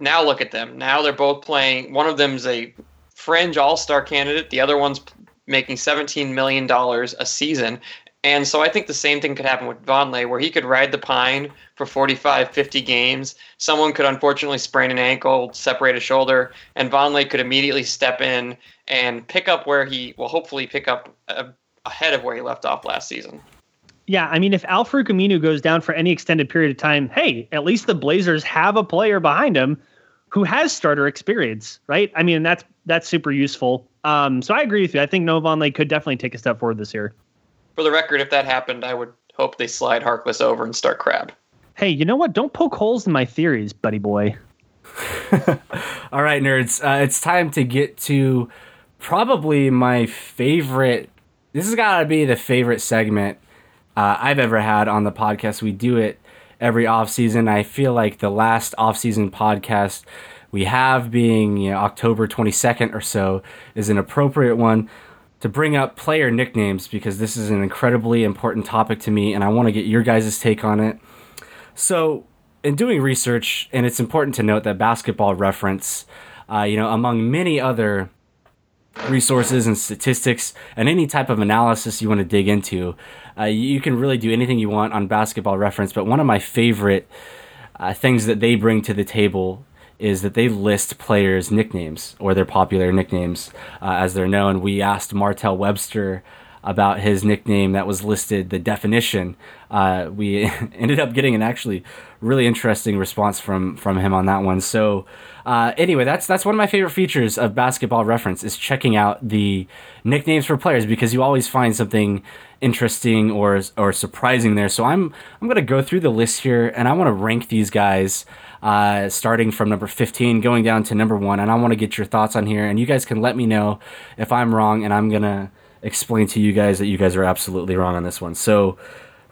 now look at them. Now they're both playing one of them's a fringe all-star candidate, the other one's making 17 million dollars a season. And so I think the same thing could happen with Vonleh, where he could ride the pine for 45, 50 games. Someone could unfortunately sprain an ankle, separate a shoulder, and Vonleh could immediately step in and pick up where he will hopefully pick up ahead of where he left off last season. Yeah, I mean, if Al-Farouq Aminu goes down for any extended period of time, hey, at least the Blazers have a player behind him who has starter experience, right? I mean, that's that's super useful. Um, so I agree with you. I think Noah Vonleh could definitely take a step forward this year. For the record, if that happened, I would hope they slide Harkless over and start Crabbe. Hey, you know what? Don't poke holes in my theories, buddy boy. All right, nerds. Uh, it's time to get to probably my favorite this has got to be the favorite segment uh, I've ever had on the podcast. We do it every off season. I feel like the last off season podcast we have, being you know, October 22nd or so, is an appropriate one to bring up player nicknames because this is an incredibly important topic to me, and I want to get your guys' take on it. So, in doing research, and it's important to note that Basketball Reference, uh, you know, among many other resources and statistics and any type of analysis you want to dig into. Uh, you can really do anything you want on basketball reference, but one of my favorite uh, things that they bring to the table is that they list players' nicknames or their popular nicknames uh, as they're known. We asked Martell Webster about his nickname that was listed, the definition. Uh, we ended up getting an actually really interesting response from from him on that one. So uh, anyway, that's that's one of my favorite features of Basketball Reference is checking out the nicknames for players because you always find something interesting or or surprising there. So I'm I'm gonna go through the list here and I want to rank these guys. Uh, starting from number 15, going down to number one, and I want to get your thoughts on here. And you guys can let me know if I'm wrong, and I'm gonna explain to you guys that you guys are absolutely wrong on this one. So,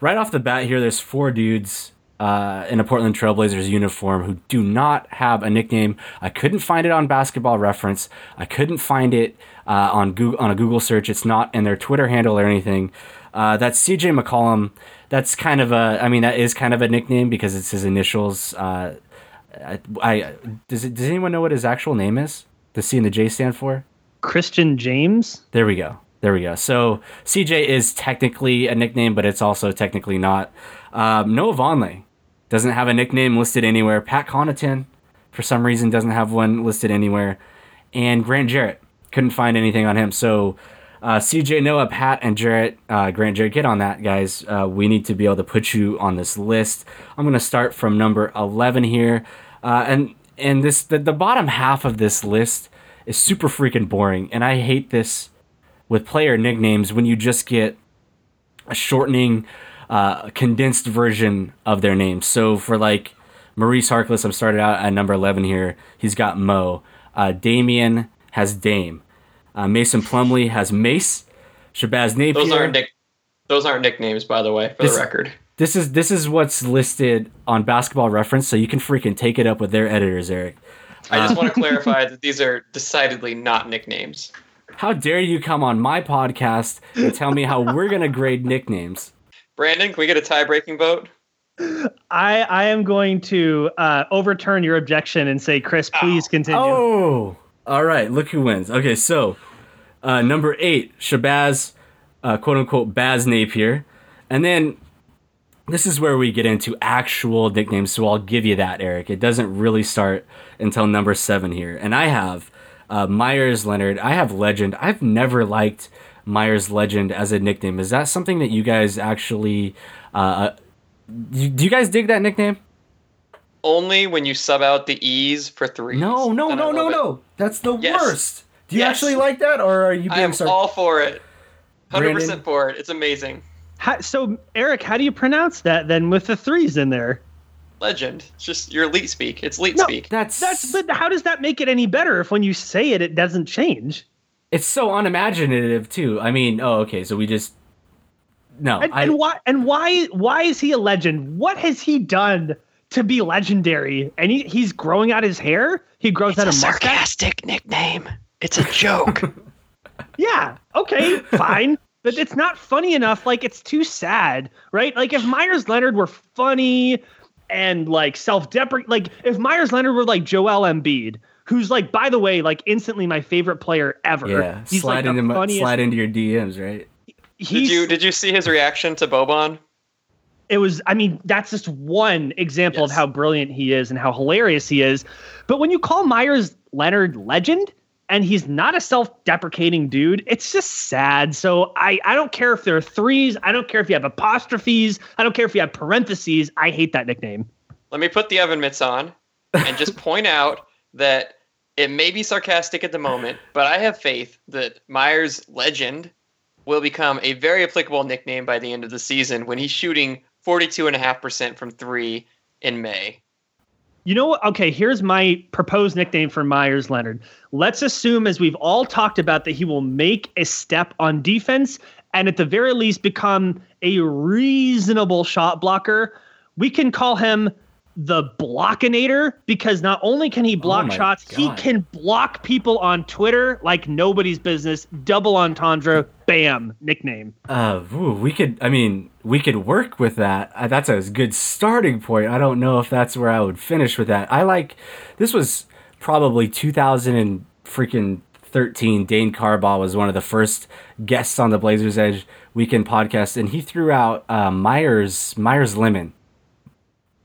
right off the bat here, there's four dudes uh, in a Portland Trailblazers uniform who do not have a nickname. I couldn't find it on Basketball Reference. I couldn't find it uh, on Google on a Google search. It's not in their Twitter handle or anything. Uh, that's CJ McCollum. That's kind of a. I mean, that is kind of a nickname because it's his initials. I, I does it, does anyone know what his actual name is? The C and the J stand for? Christian James. There we go. There we go. So CJ is technically a nickname, but it's also technically not. Um, Noah Vonleh doesn't have a nickname listed anywhere. Pat Connaughton, for some reason, doesn't have one listed anywhere. And Grant Jerrett couldn't find anything on him. So uh, CJ, Noah, Pat, and Jerrett, uh, Grant Jerrett, get on that, guys. Uh, we need to be able to put you on this list. I'm going to start from number 11 here. Uh, and and this the, the bottom half of this list is super freaking boring. And I hate this with player nicknames when you just get a shortening, uh, condensed version of their names. So for like Maurice Harkless, I'm started out at number 11 here. He's got Mo. Uh, Damian has Dame. Uh, Mason Plumlee has Mace. Shabazz Napier. Those aren't nick- those aren't nicknames, by the way, for this, the record. This is this is what's listed on Basketball Reference, so you can freaking take it up with their editors, Eric. I just want to clarify that these are decidedly not nicknames. How dare you come on my podcast and tell me how we're going to grade nicknames? Brandon, can we get a tie breaking vote? I I am going to uh, overturn your objection and say, Chris, please continue. Oh, all right. Look who wins. Okay, so uh, number eight, Shabazz, uh, quote unquote, Baz Napier, and then this is where we get into actual nicknames. So I'll give you that, Eric. It doesn't really start until number seven here, and I have uh, Meyers Leonard. I have Legend. I've never liked Meyers Legend as a nickname. Is that something that you guys actually? Uh, uh do you guys dig that nickname? Only when you sub out the E's for three. No, no, no, no, no. That's the yes. worst. Do you yes. actually like that, or are you being? I'm all for it. Hundred percent for it. It's amazing. How, so, Eric, how do you pronounce that then with the threes in there? legend. It's just your elite speak. It's elite no, speak. That's that's. But how does that make it any better if when you say it, it doesn't change? It's so unimaginative too. I mean, oh, okay, so we just no. And, I, and why? And why? Why is he a legend? What has he done to be legendary, and he, he's growing out his hair. He grows It's out a a sarcastic nickname. It's a joke. Yeah. Okay. Fine. But it's not funny enough. Like it's too sad, right? Like if Meyers Leonard were funny and like self-deprecating, like if Meyers Leonard were like Joel Embiid, who's like, by the way, like instantly my favorite player ever. Yeah, He's slide like into my, slide into your DMs, right? did you did you see his reaction to Boban? it was i mean that's just one example of how brilliant he is and how hilarious he is but when you call meyers leonard legend and he's not a self-deprecating dude. It's just sad. So i i don't care if there are threes. I don't care if you have apostrophes. I don't care if you have parentheses. I hate that nickname. Let me put the oven mitts on and just point out that it may be sarcastic at the moment, but I have faith that Meyers Legend will become a very applicable nickname by the end of the season when he's shooting 42.5% from three in May. You know what? Okay, here's my proposed nickname for Meyers Leonard. Let's assume, as we've all talked about, that he will make a step on defense and at the very least become a reasonable shot blocker. We can call him the Blockinator because not only can he block my shots, he can block people on Twitter like nobody's business. Double entendre, bam, nickname. Uh, ooh, we could. I mean, we could work with that. Uh, that's a good starting point. I don't know if that's where I would finish with that. I like. This was probably 2000 and freaking 13. Dane Carbaugh was one of the first guests on the Blazers Edge Weekend podcast, and he threw out uh, Meyers Meyers Lemon.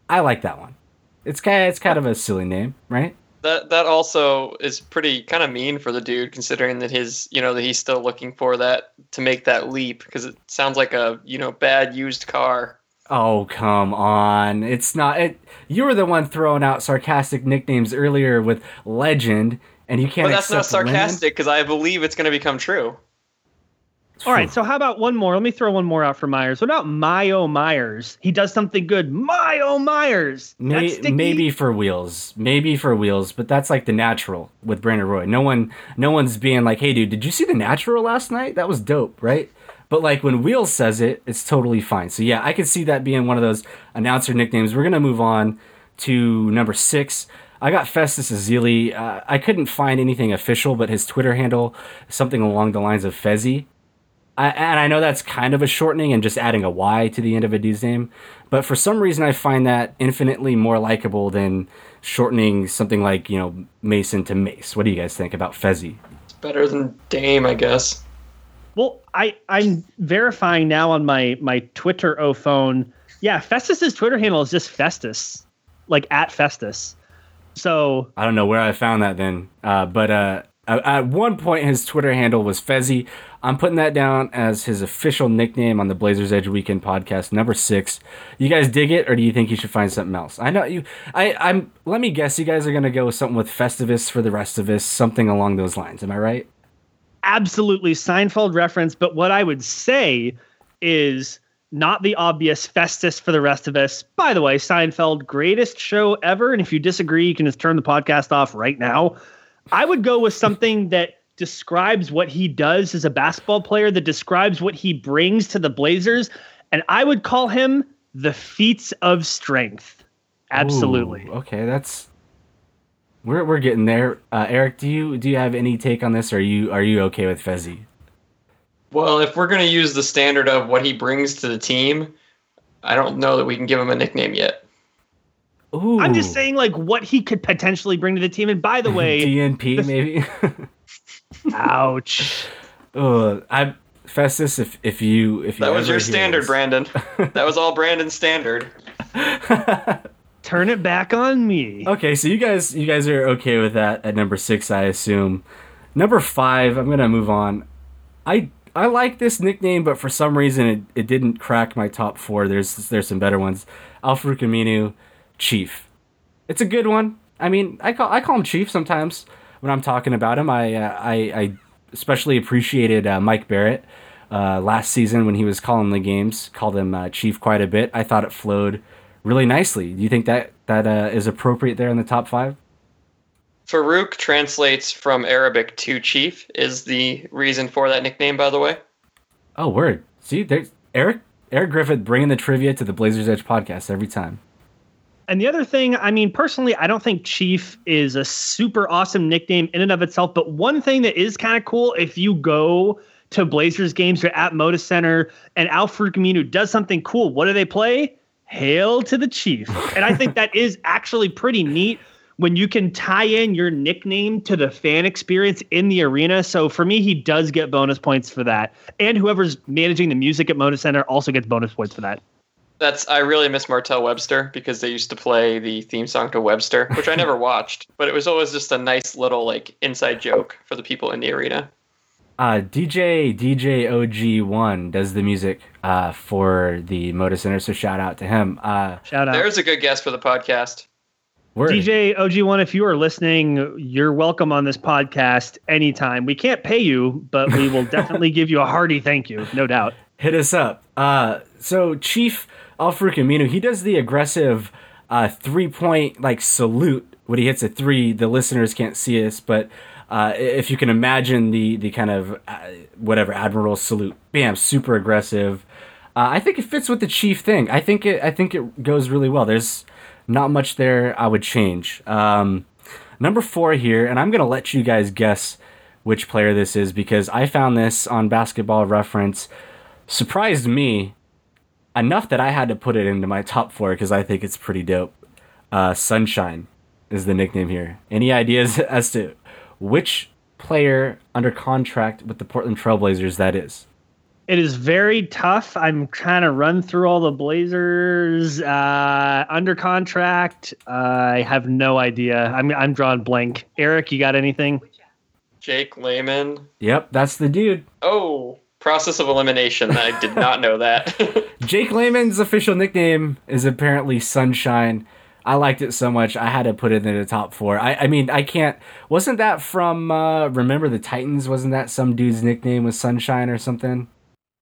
I like that one. It's kind. Of, it's kind of a silly name, right? That that also is pretty kind of mean for the dude, considering that his you know that he's still looking for that to make that leap because it sounds like a you know bad used car. Oh come on! It's not. It. You were the one throwing out sarcastic nicknames earlier with legend, and you can't. But that's not sarcastic because I believe it's going to become true. All right, so how about one more? Let me throw one more out for Meyers. What about Mayo Meyers? He does something good. Mayo Meyers. May, maybe for wheels, maybe for wheels, but that's like the natural with Brandon Roy. No one, no one's being like, "Hey, dude, did you see the natural last night? That was dope, right?" But like when Wheels says it, it's totally fine. So yeah, I could see that being one of those announcer nicknames. We're gonna move on to number six. I got Festus Ezeli. Uh, I couldn't find anything official, but his Twitter handle something along the lines of Fezzy. I, and I know that's kind of a shortening and just adding a Y to the end of a dude's name, but for some reason I find that infinitely more likable than shortening something like you know Mason to Mace. What do you guys think about Fezzi? It's better than Dame, I guess. Well, I I'm verifying now on my my Twitter o phone. Yeah, Festus's Twitter handle is just Festus, like at Festus. So I don't know where I found that then, uh, but uh, at at one point his Twitter handle was Fezzy. I'm putting that down as his official nickname on the Blazers Edge Weekend podcast, number six. You guys dig it, or do you think you should find something else? I know you. I, I'm. Let me guess. You guys are gonna go with something with Festivus for the rest of us, something along those lines. Am I right? absolutely Seinfeld reference, but what I would say is not the obvious Festus for the rest of us. By the way, Seinfeld, greatest show ever. And if you disagree, you can just turn the podcast off right now. I would go with something that describes what he does as a basketball player, that describes what he brings to the Blazers. And I would call him the feats of strength. Absolutely. Ooh, okay, that's. We're, we're getting there. Uh, Eric, do you do you have any take on this? Or are you are you okay with Fezzi? Well, if we're going to use the standard of what he brings to the team, I don't know that we can give him a nickname yet. Ooh, I'm just saying, like, what he could potentially bring to the team. And by the way, DNP maybe. ouch. Oh, I Festus. If if you if you That was your standard, this- Brandon. that was all Brandon's standard. Turn it back on me. Okay, so you guys you guys are okay with that at number six, I assume. Number five, I'm gonna move on. I I like this nickname, but for some reason it, it didn't crack my top four. There's there's some better ones. Alfred Aminu, Chief. It's a good one. I mean, I call I call him Chief sometimes when I'm talking about him. I uh, I, I especially appreciated uh, Mike Barrett uh, last season when he was calling the games. Called him uh, Chief quite a bit. I thought it flowed really nicely. Do you think that that uh, is appropriate there in the top five? Farouk translates from Arabic to chief, is the reason for that nickname, by the way. Oh, word. See, there's Eric Eric Griffith bringing the trivia to the Blazers Edge podcast every time. And the other thing, I mean, personally, I don't think Chief is a super awesome nickname in and of itself. But one thing that is kind of cool, if you go to Blazers games or at Moda Center and Al-Farouq does something cool, what do they play? Hail to the Chief. And I think that is actually pretty neat when you can tie in your nickname to the fan experience in the arena. So for me, he does get bonus points for that. And whoever's managing the music at Moda Center also gets bonus points for that. That's I really miss Martell Webster because they used to play the theme song to Webster, which I never watched, but it was always just a nice little like inside joke for the people in the arena. Uh, DJ DJ OG one does the music uh, for the Moda Center, so shout out to him. Uh, shout out. There's a good guest for the podcast. Word. DJ OG1, if you are listening, you're welcome on this podcast anytime. We can't pay you, but we will definitely give you a hearty thank you, no doubt. Hit us up. Uh, so Chief Al-Farouq Aminu, he does the aggressive uh, three point like salute when he hits a three. The listeners can't see us, but uh, if you can imagine the the kind of uh, whatever admiral salute, bam, super aggressive. Uh, I think it fits with the chief thing. I think it I think it goes really well. There's not much there I would change. Um, number four here, and I'm gonna let you guys guess which player this is because I found this on Basketball Reference. Surprised me enough that I had to put it into my top four because I think it's pretty dope. Uh, Sunshine is the nickname here. Any ideas as to which player under contract with the Portland Trailblazers that is? It is very tough. I'm trying to run through all the Blazers uh, under contract. Uh, I have no idea. I'm I'm drawing blank. Eric, you got anything? Jake Layman. Yep, that's the dude. Oh, process of elimination. I did not know that. Jake Layman's official nickname is apparently Sunshine. I liked it so much I had to put it in the top four. I, I mean I can't. Wasn't that from uh, Remember the Titans? Wasn't that some dude's nickname was Sunshine or something?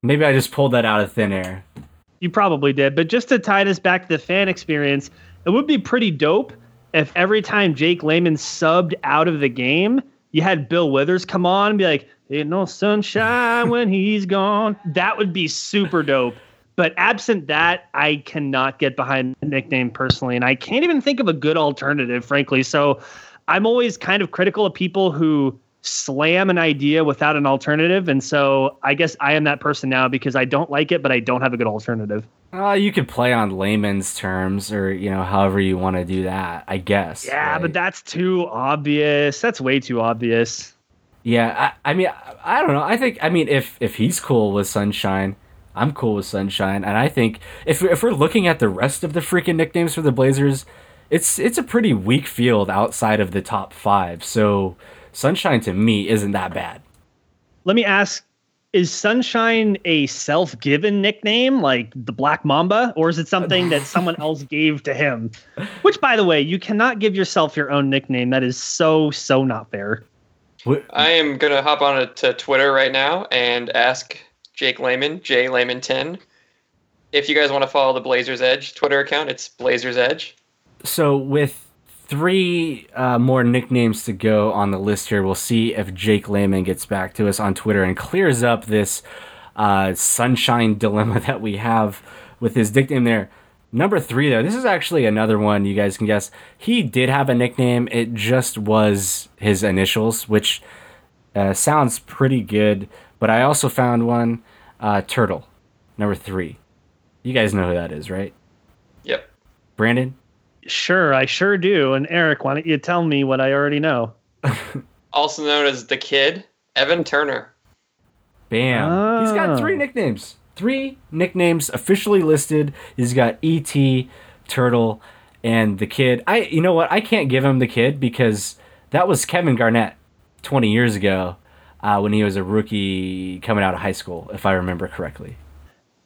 Maybe I just pulled that out of thin air. You probably did, but just to tie this back to the fan experience, it would be pretty dope if every time Jake Layman subbed out of the game, you had Bill Withers come on and be like, "Ain't no sunshine when he's gone." That would be super dope. But absent that, I cannot get behind the nickname personally, and I can't even think of a good alternative, frankly. So I'm always kind of critical of people who slam an idea without an alternative. And so I guess I am that person now because I don't like it, but I don't have a good alternative. Uh, you could play on layman's terms or, you know, however you want to do that, I guess. Yeah, right? but that's too obvious. That's way too obvious. Yeah, I, I mean, I, I don't know. I think, I mean, if if he's cool with Sunshine, I'm cool with Sunshine. And I think if, if we're looking at the rest of the freaking nicknames for the Blazers, it's it's a pretty weak field outside of the top five. So Sunshine to me isn't that bad. Let me ask is Sunshine a self given nickname like the Black Mamba, or is it something that someone else gave to him? Which, by the way, you cannot give yourself your own nickname. That is so, so not fair. I am going to hop on to Twitter right now and ask Jake Layman, J Layman 10, if you guys want to follow the Blazers Edge Twitter account. It's Blazers Edge. So, with three uh, more nicknames to go on the list here. We'll see if Jake Layman gets back to us on Twitter and clears up this uh, sunshine dilemma that we have with his nickname there. Number three, though, this is actually another one you guys can guess. He did have a nickname, it just was his initials, which uh, sounds pretty good. But I also found one uh, Turtle, number three. You guys know who that is, right? Yep. Brandon? Sure, I sure do. And Eric, why don't you tell me what I already know? also known as the Kid, Evan Turner. Bam. Oh. He's got three ah. nicknames. Three nicknames officially listed. He's got ET, Turtle, and the Kid. I you know what? I can't give him the Kid because that was Kevin Garnett 20 years ago uh, when he was a rookie coming out of high school, if I remember correctly.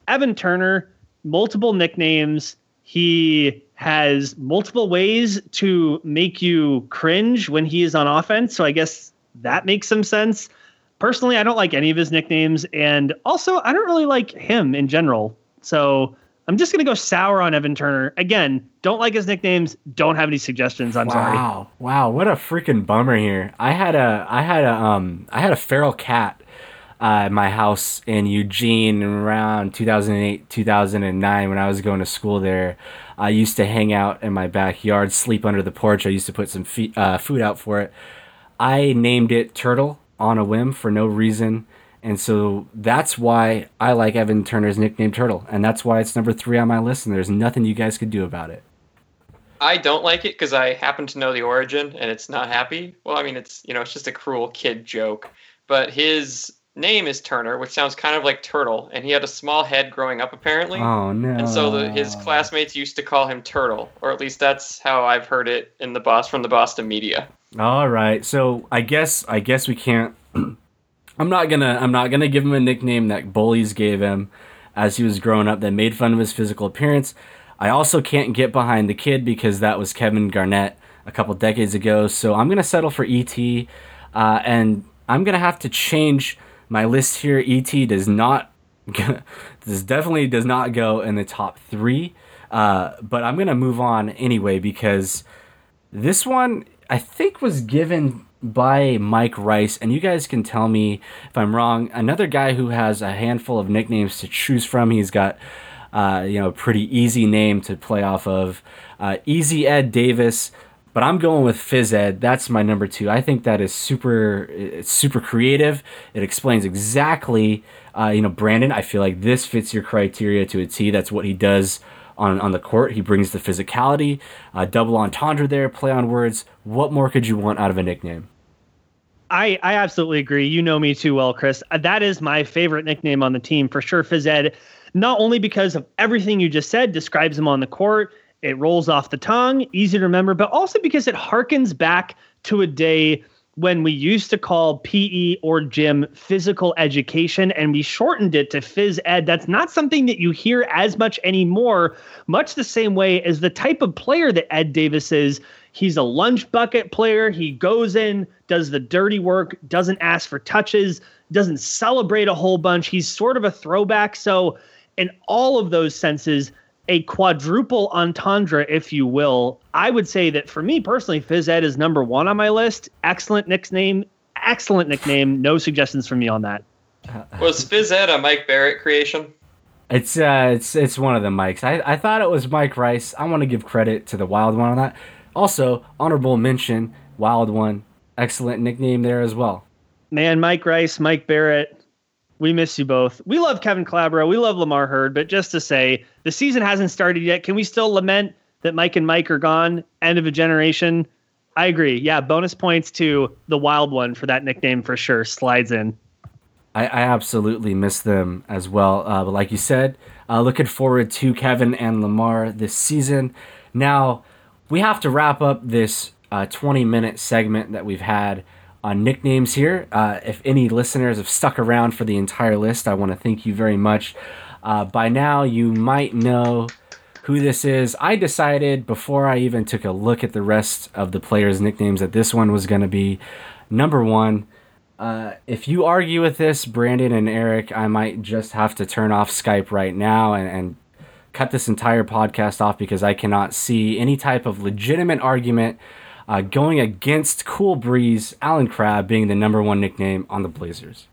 Evan Turner, multiple nicknames. He has multiple ways to make you cringe when he is on offense. So I guess that makes some sense. Personally, I don't like any of his nicknames. And also, I don't really like him in general. So I'm just going to go sour on Evan Turner. Again, don't like his nicknames. Don't have any suggestions. I'm wow. sorry. Wow. Wow. What a freaking bummer here. I had a, I had a, um, I had a feral cat uh, my house in Eugene around 2008, 2009 when I was going to school there. I used to hang out in my backyard, sleep under the porch. I used to put some uh, food out for it. I named it Turtle on a whim for no reason. And so that's why I like Evan Turner's nickname Turtle. And that's why it's number three on my list. And there's nothing you guys could do about it. I don't like it because I happen to know the origin and it's not happy. Well, I mean, it's, you know, it's just a cruel kid joke. But his name is Turner, which sounds kind of like turtle, and he had a small head growing up apparently. Oh no! And so the, his classmates used to call him Turtle, or at least that's how I've heard it in the boss from the Boston media. All right, so I guess I guess we can't. I'm not gonna I'm not gonna give him a nickname that bullies gave him as he was growing up that made fun of his physical appearance. I also can't get behind the kid because that was Kevin Garnett a couple decades ago. So I'm gonna settle for ET, uh, and I'm gonna have to change my list here, ET does not, this definitely does not go in the top three. Uh, but I'm gonna move on anyway because this one I think was given by Mike Rice, and you guys can tell me if I'm wrong. Another guy who has a handful of nicknames to choose from. He's got, uh, you know, a pretty easy name to play off of. Uh, easy Ed Davis but I'm going with Phys Ed. That's my number two. I think that is super. It's super creative. It explains exactly. Uh, you know, Brandon. I feel like this fits your criteria to a T. That's what he does on on the court. He brings the physicality, uh, double entendre there, play on words. What more could you want out of a nickname? I, I absolutely agree. You know me too well, Chris. Uh, that is my favorite nickname on the team for sure. Phys Ed, not only because of everything you just said, describes him on the court it rolls off the tongue, easy to remember, but also because it harkens back to a day when we used to call PE or gym physical education and we shortened it to phys ed. That's not something that you hear as much anymore, much the same way as the type of player that Ed Davis is. He's a lunch bucket player. He goes in, does the dirty work, doesn't ask for touches, doesn't celebrate a whole bunch. He's sort of a throwback. So, in all of those senses, a quadruple entendre, if you will. I would say that for me personally, Phys Ed is number one on my list. Excellent nickname. Excellent nickname. No suggestions from me on that. Was Phys Ed a Mike Barrett creation? It's uh, it's it's one of the mics. I, I thought it was Mike Rice. I want to give credit to the Wild One on that. Also, honorable mention, Wild One, excellent nickname there as well. Man, Mike Rice, Mike Barrett, we miss you both. We love Kevin Calabro. We love Lamar Hurd. But just to say, the season hasn't started yet. Can we still lament that Mike and Mike are gone? End of a generation. I agree. Yeah, bonus points to the wild one for that nickname for sure. Slides in. I, I absolutely miss them as well. Uh, but like you said, uh, looking forward to Kevin and Lamar this season. Now, we have to wrap up this uh, 20 minute segment that we've had on nicknames here. Uh, if any listeners have stuck around for the entire list, I want to thank you very much. Uh, by now, you might know who this is. I decided before I even took a look at the rest of the players' nicknames that this one was going to be number one. Uh, if you argue with this, Brandon and Eric, I might just have to turn off Skype right now and, and cut this entire podcast off because I cannot see any type of legitimate argument uh, going against Cool Breeze, Allen Crabbe being the number one nickname on the Blazers.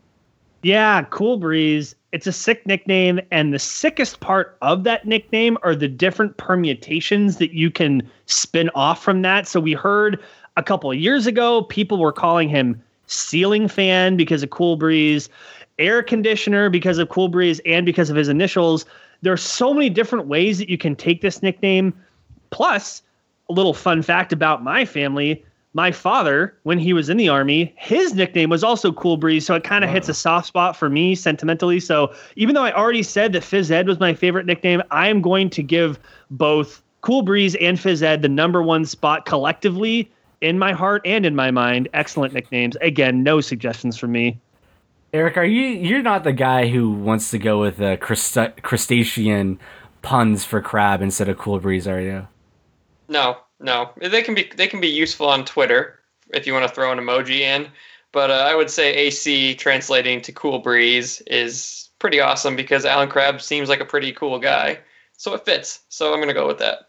Yeah, Cool Breeze. It's a sick nickname, and the sickest part of that nickname are the different permutations that you can spin off from that. So we heard a couple of years ago, people were calling him ceiling fan because of Cool Breeze, air conditioner because of Cool Breeze, and because of his initials. There are so many different ways that you can take this nickname. Plus, a little fun fact about my family my father, when he was in the army, his nickname was also Cool Breeze. So it kind of wow. hits a soft spot for me sentimentally. So even though I already said that Phys Ed was my favorite nickname, I am going to give both Cool Breeze and Phys Ed the number one spot collectively in my heart and in my mind. Excellent nicknames. Again, no suggestions from me. Eric, are you you're not the guy who wants to go with a crustacean puns for crab instead of Cool Breeze, are you? No, no. They can be they can be useful on Twitter if you want to throw an emoji in. But uh, I would say AC translating to cool breeze is pretty awesome because Allen Crabbe seems like a pretty cool guy. So it fits. So I'm going to go with that.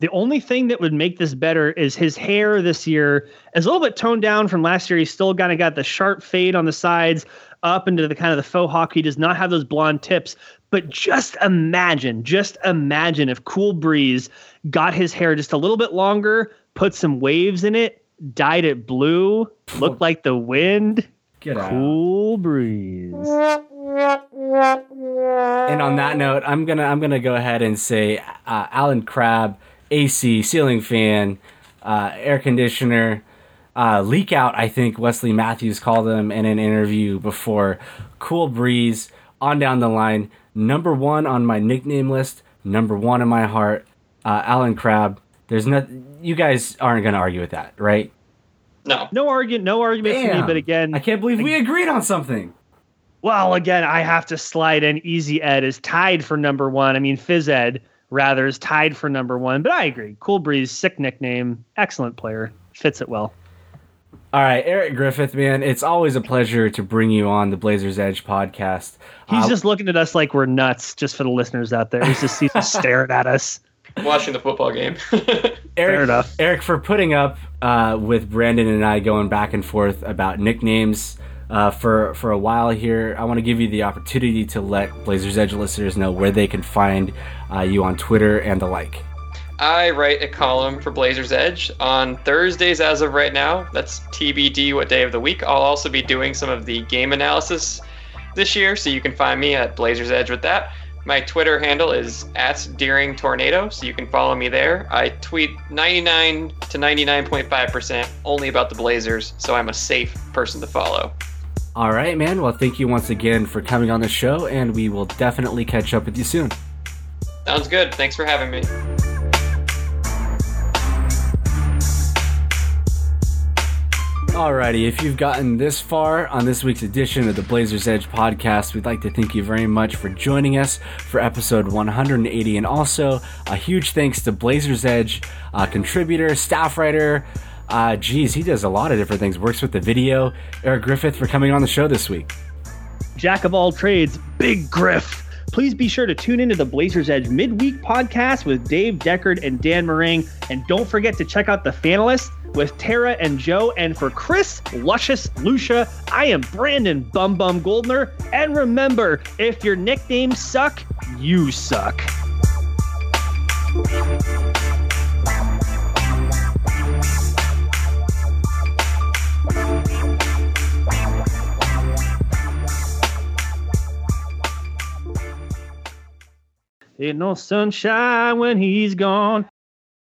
The only thing that would make this better is his hair this year is a little bit toned down from last year. He's still kind of got the sharp fade on the sides up into the kind of the faux hawk. He does not have those blonde tips. But just imagine, just imagine if Cool Breeze got his hair just a little bit longer, put some waves in it, dyed it blue, looked like the wind. Get out. Cool breeze. And on that note, I'm gonna I'm gonna go ahead and say uh, Allen Crabbe, AC, ceiling fan, uh, air conditioner, uh, leak out. I think Wesley Matthews called them in an interview before. Cool breeze on down the line. Number one on my nickname list. Number one in my heart. Uh, Allen Crabbe. There's no. You guys aren't gonna argue with that, right? No. No argument, no argument for me. But again, I can't believe we agreed on something. well, again, I have to slide in. Easy Ed is tied for number one. I mean, Phys Ed rather is tied for number one. But I agree. Cool breeze, sick nickname, excellent player, fits it well. All right, Eric Griffith, man, it's always a pleasure to bring you on the Blazers Edge podcast. He's Uh, just looking at us like we're nuts. Just for the listeners out there, he's just he's just staring at us. Watching the football game. Eric, enough. Eric, for putting up uh, with Brandon and I going back and forth about nicknames uh, for for a while here. I want to give you the opportunity to let Blazers Edge listeners know where they can find uh, you on Twitter and the like. I write a column for Blazers Edge on Thursdays as of right now. That's TBD what day of the week. I'll also be doing some of the game analysis this year, so you can find me at Blazers Edge with that. My Twitter handle is at Deering Tornado, so you can follow me there. I tweet 99 to 99.5% only about the Blazers, so I'm a safe person to follow. All right, man. Well, thank you once again for coming on the show, and we will definitely catch up with you soon. Sounds good. Thanks for having me. Alrighty, if you've gotten this far on this week's edition of the Blazers Edge podcast, we'd like to thank you very much for joining us for episode 180. And also, a huge thanks to Blazers Edge uh, contributor, staff writer. Uh, geez, he does a lot of different things, works with the video. Eric Griffith for coming on the show this week. Jack of all trades, Big Griff. Please be sure to tune into the Blazers Edge midweek podcast with Dave Deckard and Dan Marang. And don't forget to check out the Fanalist with Tara and Joe. And for Chris, Luscious, Lucia, I am Brandon Bum Bum Goldner. And remember, if your nicknames suck, you suck. Ain't no sunshine when he's gone.